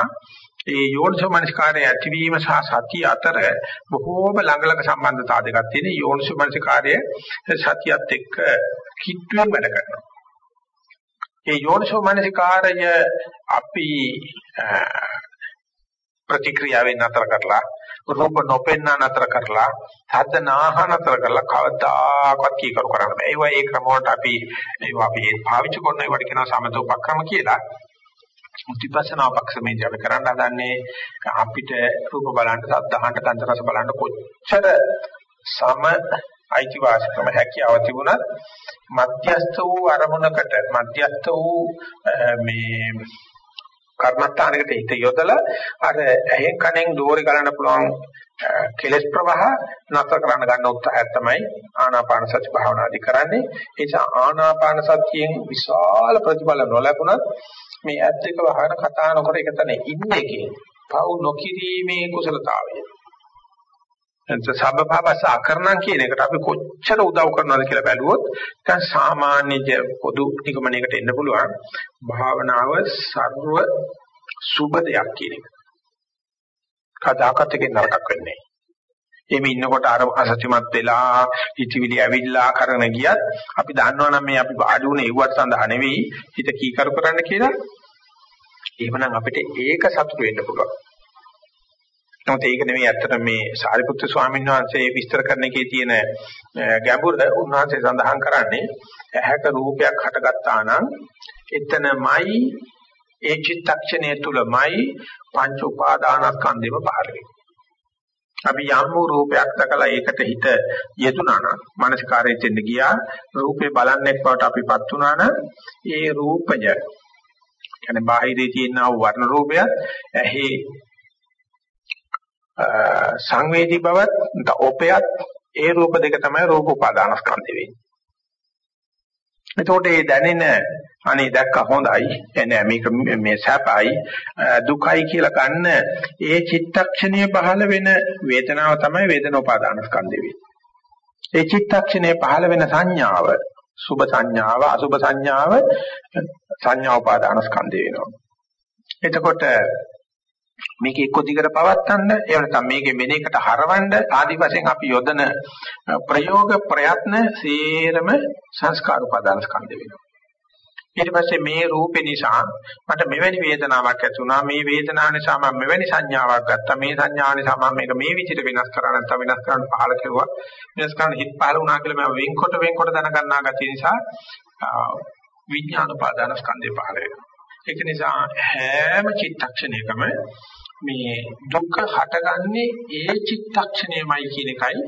ඒ යෝනිසමනස්කාරය ඇතිවීම සහ සතිය අතර බොහෝම ළඟ ළඟ සම්බන්ධතා දෙකක් තියෙන යෝනිසමනස්කාරය සතියත් එක්ක කිට්ටුවෙන් වැඩ කරනවා. ඒ යෝනිසමනස්කාරය අපි ප්‍රතික්‍රියාවෙන් නතර කරලා රූප නොපෙන්න නතර කරලා හද නාහ නතර කරලා කවදාකවත් කීකරු කරන්න බෑ. ඒවා ඒ ක්‍රම වලට අපි ඒවා අපි පාවිච්චි කරන ඒවට කියනවා සමතෝපක්‍රම කියලා. මුතිපස්සනා පක්ෂමේදී අපි කරන්න හදන්නේ අපිට රූප බලන්න, සද්ද අහන්න, ගන්ධ රස බලන්න කොච්චර සම අයිතිවාසිකම හැකියාව තිබුණත් මධ්‍යස්ත වූ අරමුණකට මධ්‍යස්ත වූ මේ කර්මස්ථානයකට හිත යොදලා අර ඇහෙන් කනෙන් දෝරේ ගලන්න පුළුවන් කෙලස් ප්‍රවාහ නැතර කරන්න ගන්න උත්සාහය තමයි ආනාපාන සති භාවනාදි කරන්නේ. ඒ නිසා ආනාපාන සතියෙන් විශාල ප්‍රතිඵල නොලැබුණත් මේ ඇත් දෙක වහන කතා නොකර එක තැන ඉන්න එකේ පව් නොකිරීමේ කුසලතාවය. එතන සබ්බපාපස අකරණම් කියන එකට අපි කොච්චර උදව් කරනවද කියලා බැලුවොත් දැන් සාමාන්‍ය පොදු නිගමනයකට එන්න පුළුවන් භාවනාව ਸਰව සුබ දෙයක් කියන එක. කදාකත් එකේ නරකක් වෙන්නේ එහෙම ඉන්නකොට අර අසත්‍යමත් වෙලා හිතවිලි ඇවිල්ලා කරන ගියත් අපි දන්නවනම් මේ අපි වාඩි වුණේ ඒවත් සඳහා නෙවෙයි හිත කීකරු කරන්න කියලා එහෙමනම් අපිට ඒක සතුට වෙන්න පුළුවන්. නමුත් ඒක නෙවෙයි ඇත්තට මේ සාරිපුත්‍ර ස්වාමීන් වහන්සේ විස්තර කරන එකේ තියෙන ගැඹුර උන්වහන්සේ සඳහන් කරන්නේ ඇහැක රූපයක් හටගත්තා නම් එතනමයි ඒ චිත්තක්ෂණය තුලමයි පංච උපාදානස්කන්ධෙම පහළ වෙන්නේ. අපි යම් රූපයක් දැකලා ඒකට හිත යෙදුනා නම් මානසිකාරයෙන් දෙන්න ගියා රූපේ බලන්නේ බවට අපිපත් වුණා නම් ඒ රූපය කියන්නේ බාහිරේ තියෙන වර්ණ රූපයත් ඇහි සංවේදී බවත් ඔපයත් ඒ රූප දෙක තමයි රූප උපාදානස්කන්ධ වෙන්නේ. එතකොට මේ දැනෙන අනේ දැක්ක හොඳයි නෑ මේක මේ සැපයි දුකයි කියලා ගන්න ඒ චිත්තක්ෂණයේ පහළ වෙන වේදනාව තමයි වේදන උපාදානස්කන්ධය වෙන්නේ. ඒ චිත්තක්ෂණයේ පහළ වෙන සංඥාව සුභ සංඥාව අසුභ සංඥාව සංඥා උපාදානස්කන්ධය වෙනවා. එතකොට මේක එක්ක දිගට පවත්තන්න එහෙම නැත්නම් මේකේ වෙන එකට හරවන්න ආදි වශයෙන් අපි යොදන ප්‍රයෝග ප්‍රයත්න සේරම සංස්කාර උපාදාන ස්කන්ධ වෙනවා. ඊට පස්සේ මේ රූපේ නිසා මට මෙවැනි වේදනාවක් ඇති වුණා. මේ වේදනාව නිසා මම මෙවැනි සංඥාවක් ගත්තා. මේ සංඥාව නිසා මම මේක මේ විදිහට වෙනස් කරා නැත්නම් වෙනස් කරන්න පහල කෙරුවා. වෙනස් කරන්න හිත පහල වුණා කියලා මම වෙන්කොට වෙන්කොට දැනගන්නා ගැතිය නිසා විඥාන උපාදාන ස්කන්ධය පහල වෙනවා. ඒක නිසා හැම චිත්තක්ෂණයකම මේ දුක්ඛ හටගන්නේ ඒ චිත්තක්ෂණයමයි කියන එකයි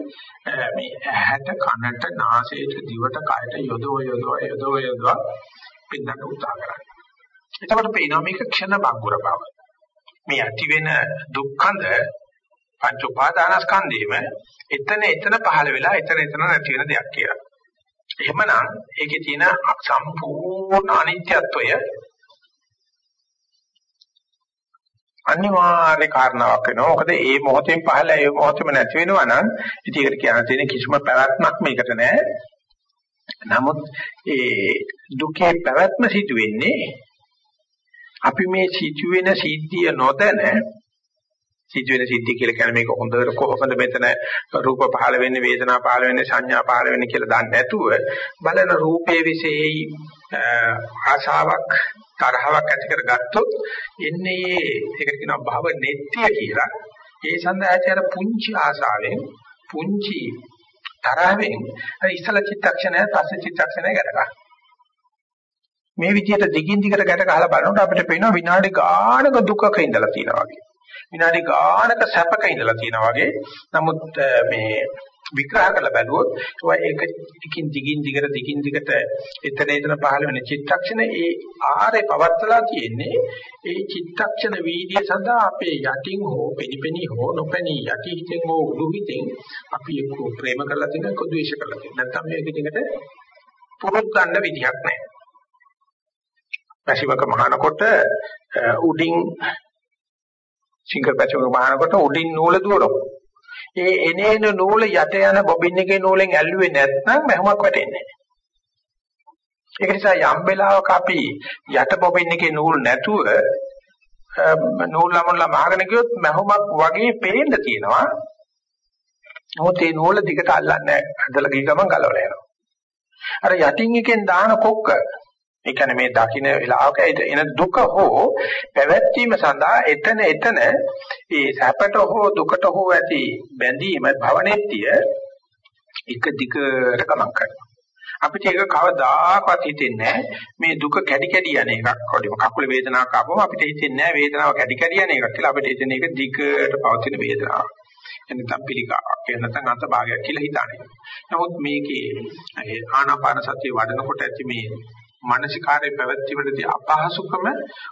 මේ ඇහැට කනට නාසයට දිවට කයට යොදව යොදව යොදව යොදව පින්නට උත්සාහ කරන්නේ. එතකොට පේනවා මේක ක්ෂණ බංගුර බව. මේ ඇති වෙන දුක්ඛඳ පංච උපාදානස්කන්ධයම එතන එතන පහළ වෙලා එතන එතන නැති වෙන දෙයක් කියලා. එහෙමනම් ඒකේ තියෙන සම්පූර්ණ අනිත්‍යත්වය අනිවාර්ය කාරණාවක් වෙනවා. මොකද ඒ මොහොතෙන් පහළ ඒ මොහොතෙම නැති වෙනවා නම් ඉතින් ඒකට කියන්න තියෙන කිසිම පැවැත්මක් මේකට නැහැ. නමුත් ඒ දුකේ පැවැත්ම සිදු වෙන්නේ අපි මේ සිදුවෙන සිද්ධිය නොදැන සිදුවෙන සිද්ධිය කියලා කියන්නේ මේක හොඳට කොහොමද මෙතන රූප පහළ වෙන්නේ වේදනා පහළ වෙන්නේ සංඥා පහළ වෙන්නේ කියලා දන්නේ නැතුව බලන රූපයේ විශේෂයි ආශාවක් තරහවක් ඇති කරගත්තොත් එන්නේ ඒකට කියනවා භව නෙත්‍ය කියලා. ඒ සඳහා ඇති අර පුංචි ආශාවෙන් පුංචි තරහෙන් අර ඉස්සල චිත්තක්ෂණය පස්සේ චිත්තක්ෂණය ගැට ගන්නවා. මේ විදිහට දිගින් දිගට ගැට ගහලා බලනකොට අපිට පේනවා විනාඩි ගානක දුකක ඉඳලා තියෙනවා වගේ. විනාඩි ගානක සැපක ඉඳලා තියෙනවා වගේ. නමුත් මේ විග්‍රහ කරලා බැලුවොත් ඒවා ඒක ටිකින් දිගින් දිගට දිගින් දිගට එතන එතන පහළ වෙන චිත්තක්ෂණ ඒ ආරේ පවත්තලා තියෙන්නේ ඒ චිත්තක්ෂණ වීර්ය සඳහා අපේ යටින් හෝ පෙනිපෙනි හෝ නොපෙනී යටි හිතෙන් හෝ උඩු හිතෙන් අපි එක්ක ප්‍රේම කරලා තියෙන එක්ක ද්වේෂ කරලා තියෙන නැත්නම් මේක දිගට පුරුත් ගන්න විදිහක් නැහැ. පැසිවක මහානකොට උඩින් සිංගල් පැසිවක මහානකොට උඩින් නූල දුවනවා. ඒ එනේන නූල යට යන බොබින් එකේ නූලෙන් ඇල්ලුවේ නැත්නම් මහමක් වැටෙන්නේ නැහැ. ඒක නිසා යම් වෙලාවක අපි යට බොබින් එකේ නූල් නැතුව නූල් ලමනලා මහගෙන ගියොත් මහමක් වගේ පේන්න තියෙනවා. නමුත් ඒ නූල දිගට අල්ලන්නේ නැහැ. ඇදලා ගිය ගමන් ගලවලා යනවා. අර යටින් එකෙන් දාන කොක්ක ඒ කියන්නේ මේ දකින්න වෙලාවක එන දුක හෝ පැවැත්වීම සඳහා එතන එතන ඒ සැපට හෝ දුකට හෝ ඇති බැඳීම භවනෙත්තිය එක දිගට ගමන් කරනවා. අපිට ඒක කවදාකවත් හිතෙන්නේ මේ දුක කැඩි කැඩි යන එකක්. කොටිම කකුල වේදනාවක් ආවම අපිට හිතෙන්නේ වේදනාව කැඩි කැඩි යන එකක් කියලා. අපිට හිතෙන එක දිගට පවතින වේදනාවක්. එනතම් පිළිකාවක් එනතම් අතභාගයක් කියලා හිතන්නේ. නමුත් මේකේ ආනාපාන සතිය වඩනකොට ඇති මේ මානසිකාරයේ පැවැත්වීමේදී අපහසුකම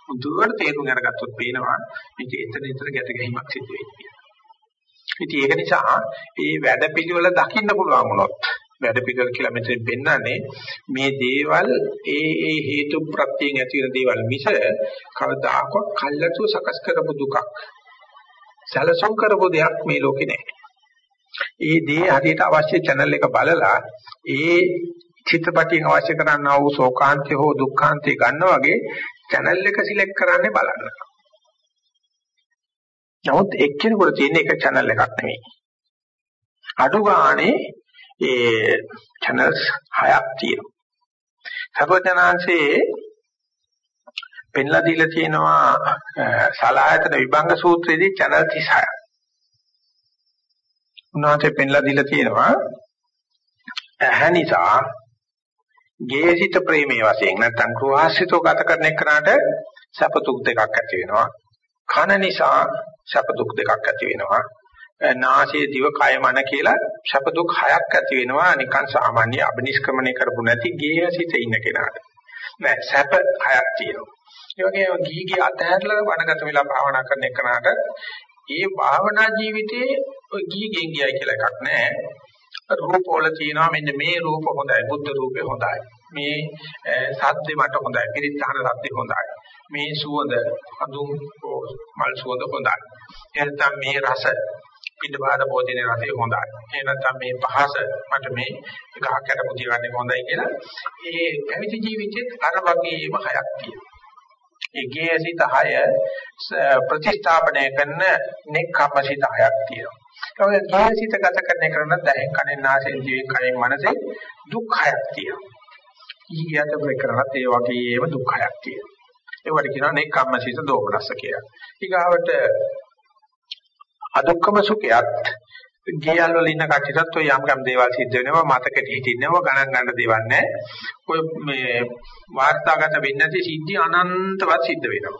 මුදුවට තේරුම් අරගත්තොත් පේනවා මේක එතන එතන ගැට ගැහිමක් සිද්ධ වෙන්නේ. ඉතින් ඒක නිසා මේ වැඩ පිළිවෙල දකින්න පුළුවන් වුණොත් වැඩ පිළිවෙල කියලා මෙතන පෙන්නන්නේ මේ දේවල් ඒ ඒ හේතු ප්‍රත්‍යයෙන් ඇති වෙන දේවල් මිස කවදාකවත් කල්ලාතු සකස් කරපු දුකක් සැලසුම් කරපු දෙයක් මේ ලෝකේ නැහැ. ඒ දේ හරියට අවශ්‍ය channel එක බලලා ඒ චිත්තපටියෙන් අවශ්‍ය කරන්නා වූ ශෝකාන්තය හෝ දුක්ඛාන්තය ගන්න වගේ channel එක සිලෙක්ට් කරන්නේ බලන්න. නමුත් එක්කෙනෙකුට තියෙන එක channel එකක් නෙමෙයි. අඩු ගානේ ඒ channels හයක් තියෙනවා. සර්වඥාන්සේ පෙන්ලා දීලා තියෙනවා සලායතන විභංග සූත්‍රයේදී channel 36ක්. උන්වහන්සේ පෙන්ලා දීලා තියෙනවා ඇහැ නිසා ගේසිත ප්‍රේමයේ වශයෙන් නැත්නම් ගෘහාසිතව ගත කරන එකනට සැප දුක් දෙකක් ඇති වෙනවා. කන නිසා සැප දුක් දෙකක් ඇති වෙනවා. නාසයේ දිව කය මන කියලා සැප දුක් හයක් ඇති වෙනවා නිකන් සාමාන්‍ය අබනිෂ්ක්‍මණය කරපු නැති ගේහසිත ඉන්න කෙනාට. නෑ සැප හයක් තියෙනවා. ඒ වගේම ගීගේ අතහැරලා වනගත වෙලා භාවනා කරන එකනට ඒ භාවනා ජීවිතයේ ඔය ගීගෙන් ගියයි කියලා එකක් නෑ. රූප වල තියෙනවා මෙන්න මේ රූප හොඳයි බුද්ධ රූපේ හොඳයි. මේ සද්දේ මට හොඳයි පිරිත්හන සද්දේ හොඳයි. මේ සුවඳ අඳුම් මල් සුවඳ හොඳයි. එනතම් මේ රස පිටබාද භෝජනේ රසය හොඳයි. එනතම් මේ පහස මට මේ ගහකට පුදිය ගන්න හොඳයි කියලා ඒ පැවිදි ජීවිතෙත් අර වගේම හයක් තියෙනවා. ඒ ගේසිත හය ප්‍රතිස්ථාපනය කරන නෙක්ඛම්මසිත හයක් තියෙනවා. ඒ ගේසිත ගත කරන කරන දැන් කනෙන් නාසයෙන් දිවෙන් කයෙන් මනසෙන් දුක් හයක් තියෙනවා. ඊගියට වෙ කරනත් ඒ වගේම දුක් හයක් තියෙනවා. ඒවට කියනවා නෙක්ඛම්මසිත දෝමනස්ස කියලා. ඊගාවට අදුක්කම සුඛයත් ගියල් වල ඉන්න කට්ටියත් ඔය යම් යම් දේවල් සිද්ධ වෙනවා මතකෙට හිටින්නව ගණන් ගන්න දේවල් නැහැ. ඔය මේ වාර්තාගත වෙන්නේ නැති සිද්ධි අනන්තවත් සිද්ධ වෙනවා.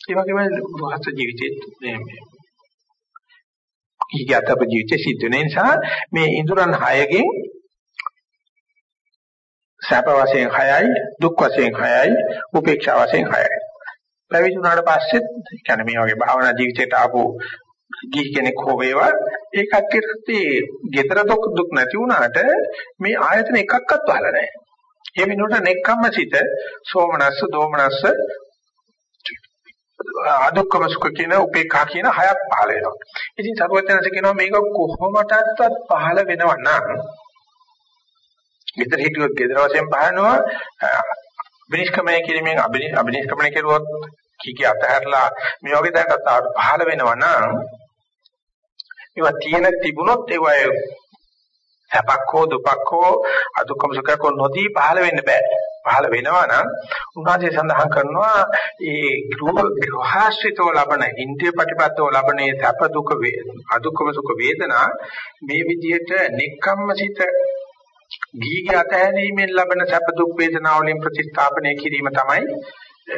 ඒ වගේම ගෘහස්ත ජීවිතෙත් මේ ඊගත අප ජීවිතේ සිද්ධ වෙන නිසා මේ ඉඳුරන් 6කින් සැප වශයෙන් 6යි දුක් වශයෙන් 6යි උපේක්ෂා වශයෙන් 6යි පැවිදි වුණාට පස්සෙත් කියන්නේ මේ වගේ භාවනා ජීවිතයට ආපු ගිහි කෙනෙක් හෝ වේවා ඒ කට්ටියට ඒ gedara දුක් දුක් නැති වුණාට මේ ආයතන එකක්වත් වහලා නැහැ. ඒ වෙනුවට නෙක්ඛම්ම සිත සෝමනස්ස දෝමනස්ස අදුක්කම සුඛ කියන උපේක්ඛා කියන හයක් පහළ වෙනවා. ඉතින් සරුවචනස කියනවා මේක කොහොමටත් පහළ වෙනව නම් ගෙදර හිටියොත් ගෙදර වශයෙන් පහළනවා අබිනිෂ්ක්‍මණය කිරීමෙන් අබිනිෂ්ක්‍මණය කෙරුවොත් කීකී අතහැරලා මේ වගේ දැනට පහළ වෙනව නම් ඒවා තියෙන තිබුණොත් ඒවා සැපක් හෝ දුකක් හෝ අදුක්කම සුඛයක් හෝ නොදී පහළ වෙන්න බෑ. පහළ වෙනවා නම් උන්වහන්සේ සඳහන් කරනවා ඒ ගෘහාශ්‍රිතව ලබන ඉන්ද්‍රිය ප්‍රතිපත්තව ලබන ඒ සැප දුක අදුක්කම සුඛ වේදනා මේ විදිහට නෙක්ඛම්මසිත ගීගේ අතහැරීමෙන් ලබන සැප දුක් වේදනා වලින් ප්‍රතිස්ථාපනය කිරීම තමයි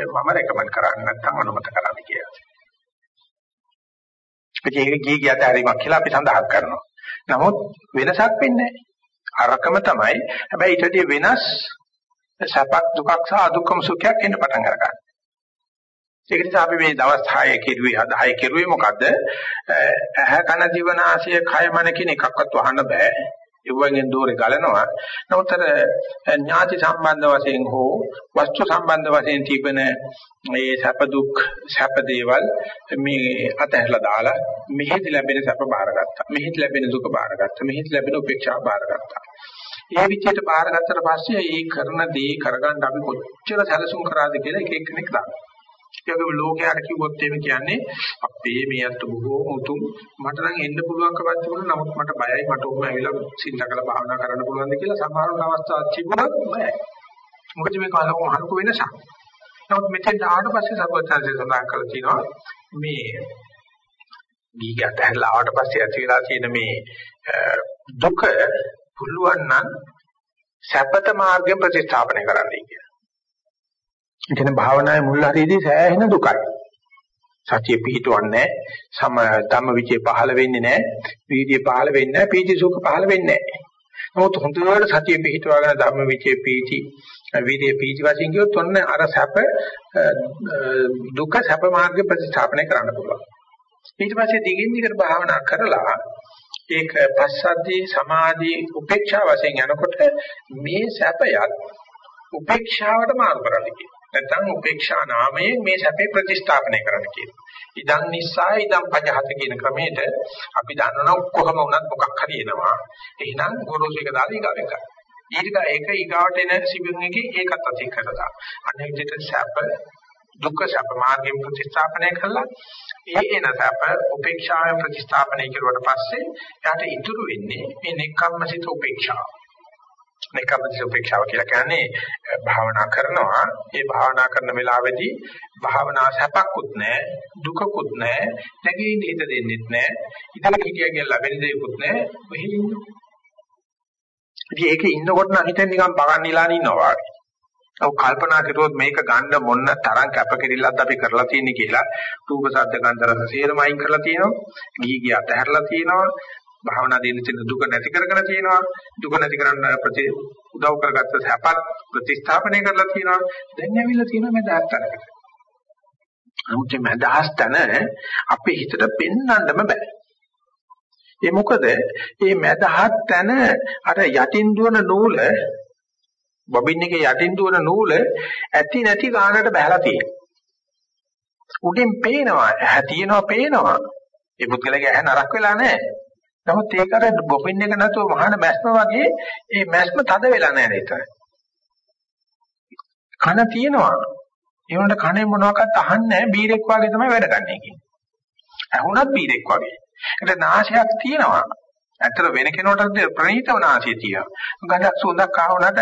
මම රෙකමන්ඩ් කරන්නේ නැත්නම් අනුමත කරන්නේ කියලා. ඒක ගීගේ අතහැරීමක් කියලා අපි සඳහන් කරනවා. නමුත් වෙනසක් වෙන්නේ නැහැ. අරකම තමයි. හැබැයි ඊටදී වෙනස් සැපක් දුකක් සහ අදුක්කම සුඛයක් එන්න පටන් ගන්නවා. ඒක නිසා අපි මේ දවස් 6 කෙරුවේ 10 කෙරුවේ මොකද්ද? ඇහ කන දිව නාසය කය මන කියන එකක්වත් වහන්න බෑ. ඉවෙන් දෝරේ ගලනවා. නමුත් අර ඥාති සම්බන්ධ වශයෙන් හෝ වස්තු සම්බන්ධ වශයෙන් තිබෙන මේ සැප දුක් සැප දේවල් මේ අතහැරලා දාලා මෙහෙදි ලැබෙන සැප බාරගත්තා. මෙහෙදි ලැබෙන දුක බාරගත්තා. මෙහෙදි ලැබෙන උපේක්ෂා බාරගත්තා. ඒ විදිහට බාරගත්තට පස්සේ ඒ කරන දේ කරගන්න අපි කොච්චර සැලසුම් කරාද කියලා එක එක්කෙනෙක් දානවා. ඒකම ලෝකයට කිව්වොත් එහෙම කියන්නේ අපේ මේ අත බොහෝ උතුම් මට නම් එන්න පුළුවන්කමක් තිබුණා නමුත් මට බයයි මට උඹ ඇවිල්ලා සිල්ලකලා භාවනා කරන්න පුළුවන්ද කියලා සමහර අවස්ථාවක් තිබුණත් බයයි. මොකද මේ කාලෙක අහලක වෙනසක්. නමුත් මෙතෙන් ආවට පස්සේ සර්වඥාන්සේ සඳහන් කරලා තියෙනවා මේ දීගත හැරලා ආවට පස්සේ ඇති වෙලා තියෙන මේ දුක පුළුවන් නම් සැපත මාර්ගයෙන් ප්‍රතිස්ථාපනය කරන්නයි කියන්නේ. ඒ කියන්නේ භාවනාවේ මුල් හරියේදී සෑහෙන දුකයි. සතිය පිහිටවන්නේ සම ධම්ම විචේ පහළ වෙන්නේ නැහැ. වීර්ය පහළ වෙන්නේ නැහැ. පීති සුඛ පහළ වෙන්නේ නැහැ. නමුත් හොඳට සතිය පිහිටවගෙන ධම්ම විචේ පීති වීර්ය පීති වශයෙන් කියොත් ඔන්න අර සැප දුක සැප මාර්ග ප්‍රතිස්ථාපනය කරන්න පුළුවන්. ඊට පස්සේ දිගින් දිගට භාවනා කරලා ඒක පස්සද්ධි සමාධි උපේක්ෂා වශයෙන් යනකොට මේ සැපයත් උපේක්ෂාවට මාරු කරන්න කියනවා. නැත්නම් උපේක්ෂා නාමයෙන් මේ සැපේ ප්‍රතිස්ථාපනය කරන්න කියනවා. ඉදන් නිස්සාය ඉදන් පජහත කියන ක්‍රමයට අපි දන්නවනම් කොහොම වුණත් මොකක් හරි එනවා. එහෙනම් ගොරෝසු එක දාලා ඊගාවෙන් ගන්න. ඊට ඒක ඊගාවට එන සිබින් එකේ ඒකත් අතින් කරලා. අන්න විදිහට සැප දුක්ඛ සැප මාර්ගයෙන් ප්‍රතිස්ථාපනය කළා. ඒ එන සැප උපේක්ෂාවෙන් ප්‍රතිස්ථාපනය කරුවට පස්සේ යාට ඉතුරු වෙන්නේ මේ නෙක්ඛම්මසිත උපේක්ෂාව. නිකම්පති උපේක්ෂාව කියලා කියන්නේ භාවනා කරනවා. ඒ භාවනා කරන වෙලාවේදී භාවනා සැපක්කුත් නැහැ, දුකකුත් නැහැ, නැගී හිත දෙන්නෙත් නැහැ. ඉතල හිතියගෙන ලැබෙන දෙයක්කුත් නැහැ. ඔහි ඉන්නවා. ඉතින් ඒකේ ඉන්නකොට නම් හිතෙන් නිකන් බගන් නිලාන ඉන්නවා වගේ. ඔව් කල්පනා කරුවොත් මේක ගන්න මොන්න තරම් කැපකිරීලක්ද අපි කරලා තියෙන්නේ කියලා. රූප ශබ්ද ගන්ධ රස සේරම අයින් කරලා තියෙනවා. ගිහි ගිය අතහැරලා තියෙනවා. භාවනා දෙන්න තියෙන දුක නැති කරගෙන තියෙනවා. දුක නැති කරන්න ප්‍රති උදව් කරගත්ත සැපත් ප්‍රතිස්ථාපනය කරලා තියෙනවා. දැන් ඇවිල්ලා තියෙනවා මේ දාස්තරකට නමුත් මේ දහස් තන අපේ හිතට පෙන්වන්නම බෑ. ඒ මොකද? මේ මදහත් තන අර යටින් දුවන නූල බොබින් එකේ යටින් දුවන නූල ඇති නැති ගානකට බහලා තියෙනවා උඩින් පේනවා ඇහැ තියෙනවා පේනවා ඒ පුද්ගලයාගේ ඇහැ නරක් වෙලා නැහැ නමුත් ඒක අර බොපින් එක නැතුව මහාන මැස්ම වගේ ඒ මැස්ම තද වෙලා නැහැ නේද? කන තියෙනවා. ඒ වුණාට කනේ මොනවාක්වත් අහන්නේ නැහැ බීරෙක් වගේ තමයි වැඩ ගන්න එකේ. ඇහුණත් බීරෙක් වගේ. ඒකට නාසයක් තියෙනවා. ඇත්තට වෙන කෙනෙකුට ප්‍රණීතව නාසය තියෙනවා. ගඳක් සුවඳක් ආවොනට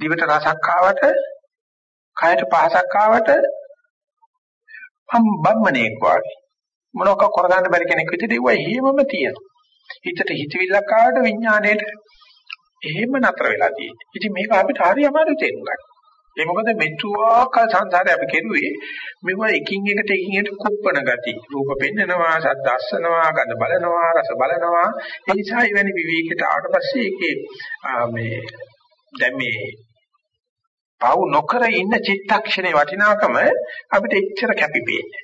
දිවට රසක් ආවට කයට පහසක් ආවට බම්මණේක් වගේ. මොනවාක් කරගන්න බැරි කෙනෙක් විදිහට ඒවා එහෙමම තියෙනවා. හිතට හිතවිල්ලක් ආවට විඥාණයට එහෙම නතර වෙලා තියෙන්නේ. ඉතින් මේක අපිට හරි අමාරු තේරුම් ගන්න. ඒ මොකද මෙතුආක සංසාරේ අපි කෙරුවේ මෙව එකින් එකට එකින් එකට කුප්පණ ගති. රූප පෙන්නනවා, ශබ්ද අස්සනවා, ගඳ බලනවා, රස බලනවා. ඒ නිසා එවැනි විවේකයට ආවට පස්සේ ඒකේ මේ දැන් මේ පවු නොකර ඉන්න චිත්තක්ෂණේ වටිනාකම අපිට එච්චර කැපිපෙන්නේ.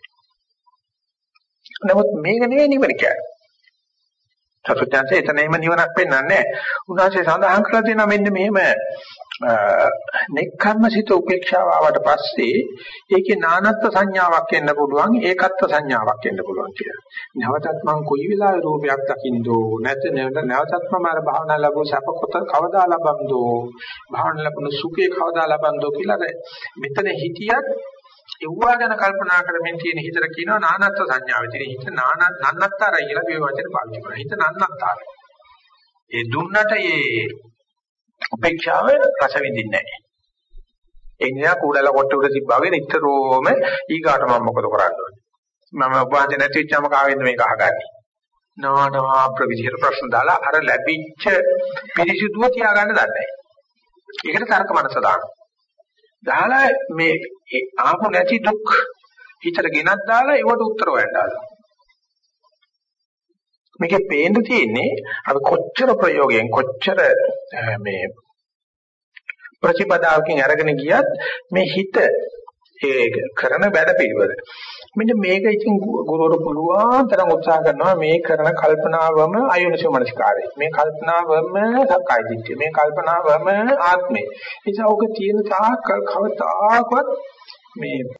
නමුත් මේක නෙවෙයි නිවන කියන්නේ. සත්‍යඥාන්සේ එතනෙම නිවනක් පෙන්වන්නේ නැහැ. උන්වහන්සේ සඳහන් කරලා තියෙනවා මෙන්න මෙහෙම නෙක්ඛම්මසිත උපේක්ෂාව ආවට පස්සේ ඒකේ නානත්ත් සංඥාවක් එන්න පුළුවන් ඒකත්ව සංඥාවක් එන්න පුළුවන් කියලා. නැවතත් මං කොයි වෙලාවෙ රූපයක් දකින්දෝ නැත නැවතත් මම අර භාවනා ලැබුව සැප කොට කවදා ලබම්දෝ භාවනා ලැබුණු සුඛේ කවදා ලබම්දෝ කියලා මෙතන හිතියත් එව්වා ගැන කල්පනා කරමින් තියෙන හිතට කියනවා නානත්ව සංඥාව. ඉතින් හිත නාන නන්නත්තරයි කියලා මේ වචනේ පාවිච්චි කරනවා. හිත නන්නත්තරයි. ඒ දුන්නට ඒ උපේක්ෂාව රස විඳින්නේ නැහැ. ඒ නිසා කුඩල කොට උඩ තිබ්බා වගේ නිතරම ඊගාට මම මොකද කරන්නේ? මම ඔබවහන්සේ නැති වෙච්චාම කාගෙන්ද මේක අහගන්නේ? නානා ප්‍රවිධියට ප්‍රශ්න දාලා අර ලැබිච්ච පිරිසිදුව තියාගන්න දන්නේ. ඒකට තර්ක මනස දානවා. දාලා මේ ආපු නැති දුක් හිතට ගෙනත් දාලා ඒවට උත්තර හොයන්න දාලා. මේකේ පේන්න තියෙන්නේ අපි කොච්චර ප්‍රයෝගයෙන් කොච්චර මේ ප්‍රතිපදාවකින් අරගෙන ගියත් මේ හිත ඒ කරන වැඩ පිළිවෙල. මෙන්න මේක ඉතින් ගුරුවරු පුළුවන් තරම් උත්සාහ කරනවා මේ කරන කල්පනාවම අයෝනිසෝ මනස්කාරය. මේ කල්පනාවම සක්කාය දිට්ඨිය. මේ කල්පනාවම ආත්මය. ඒ නිසා ඔක තියෙන තාක් කවදාකවත් මේ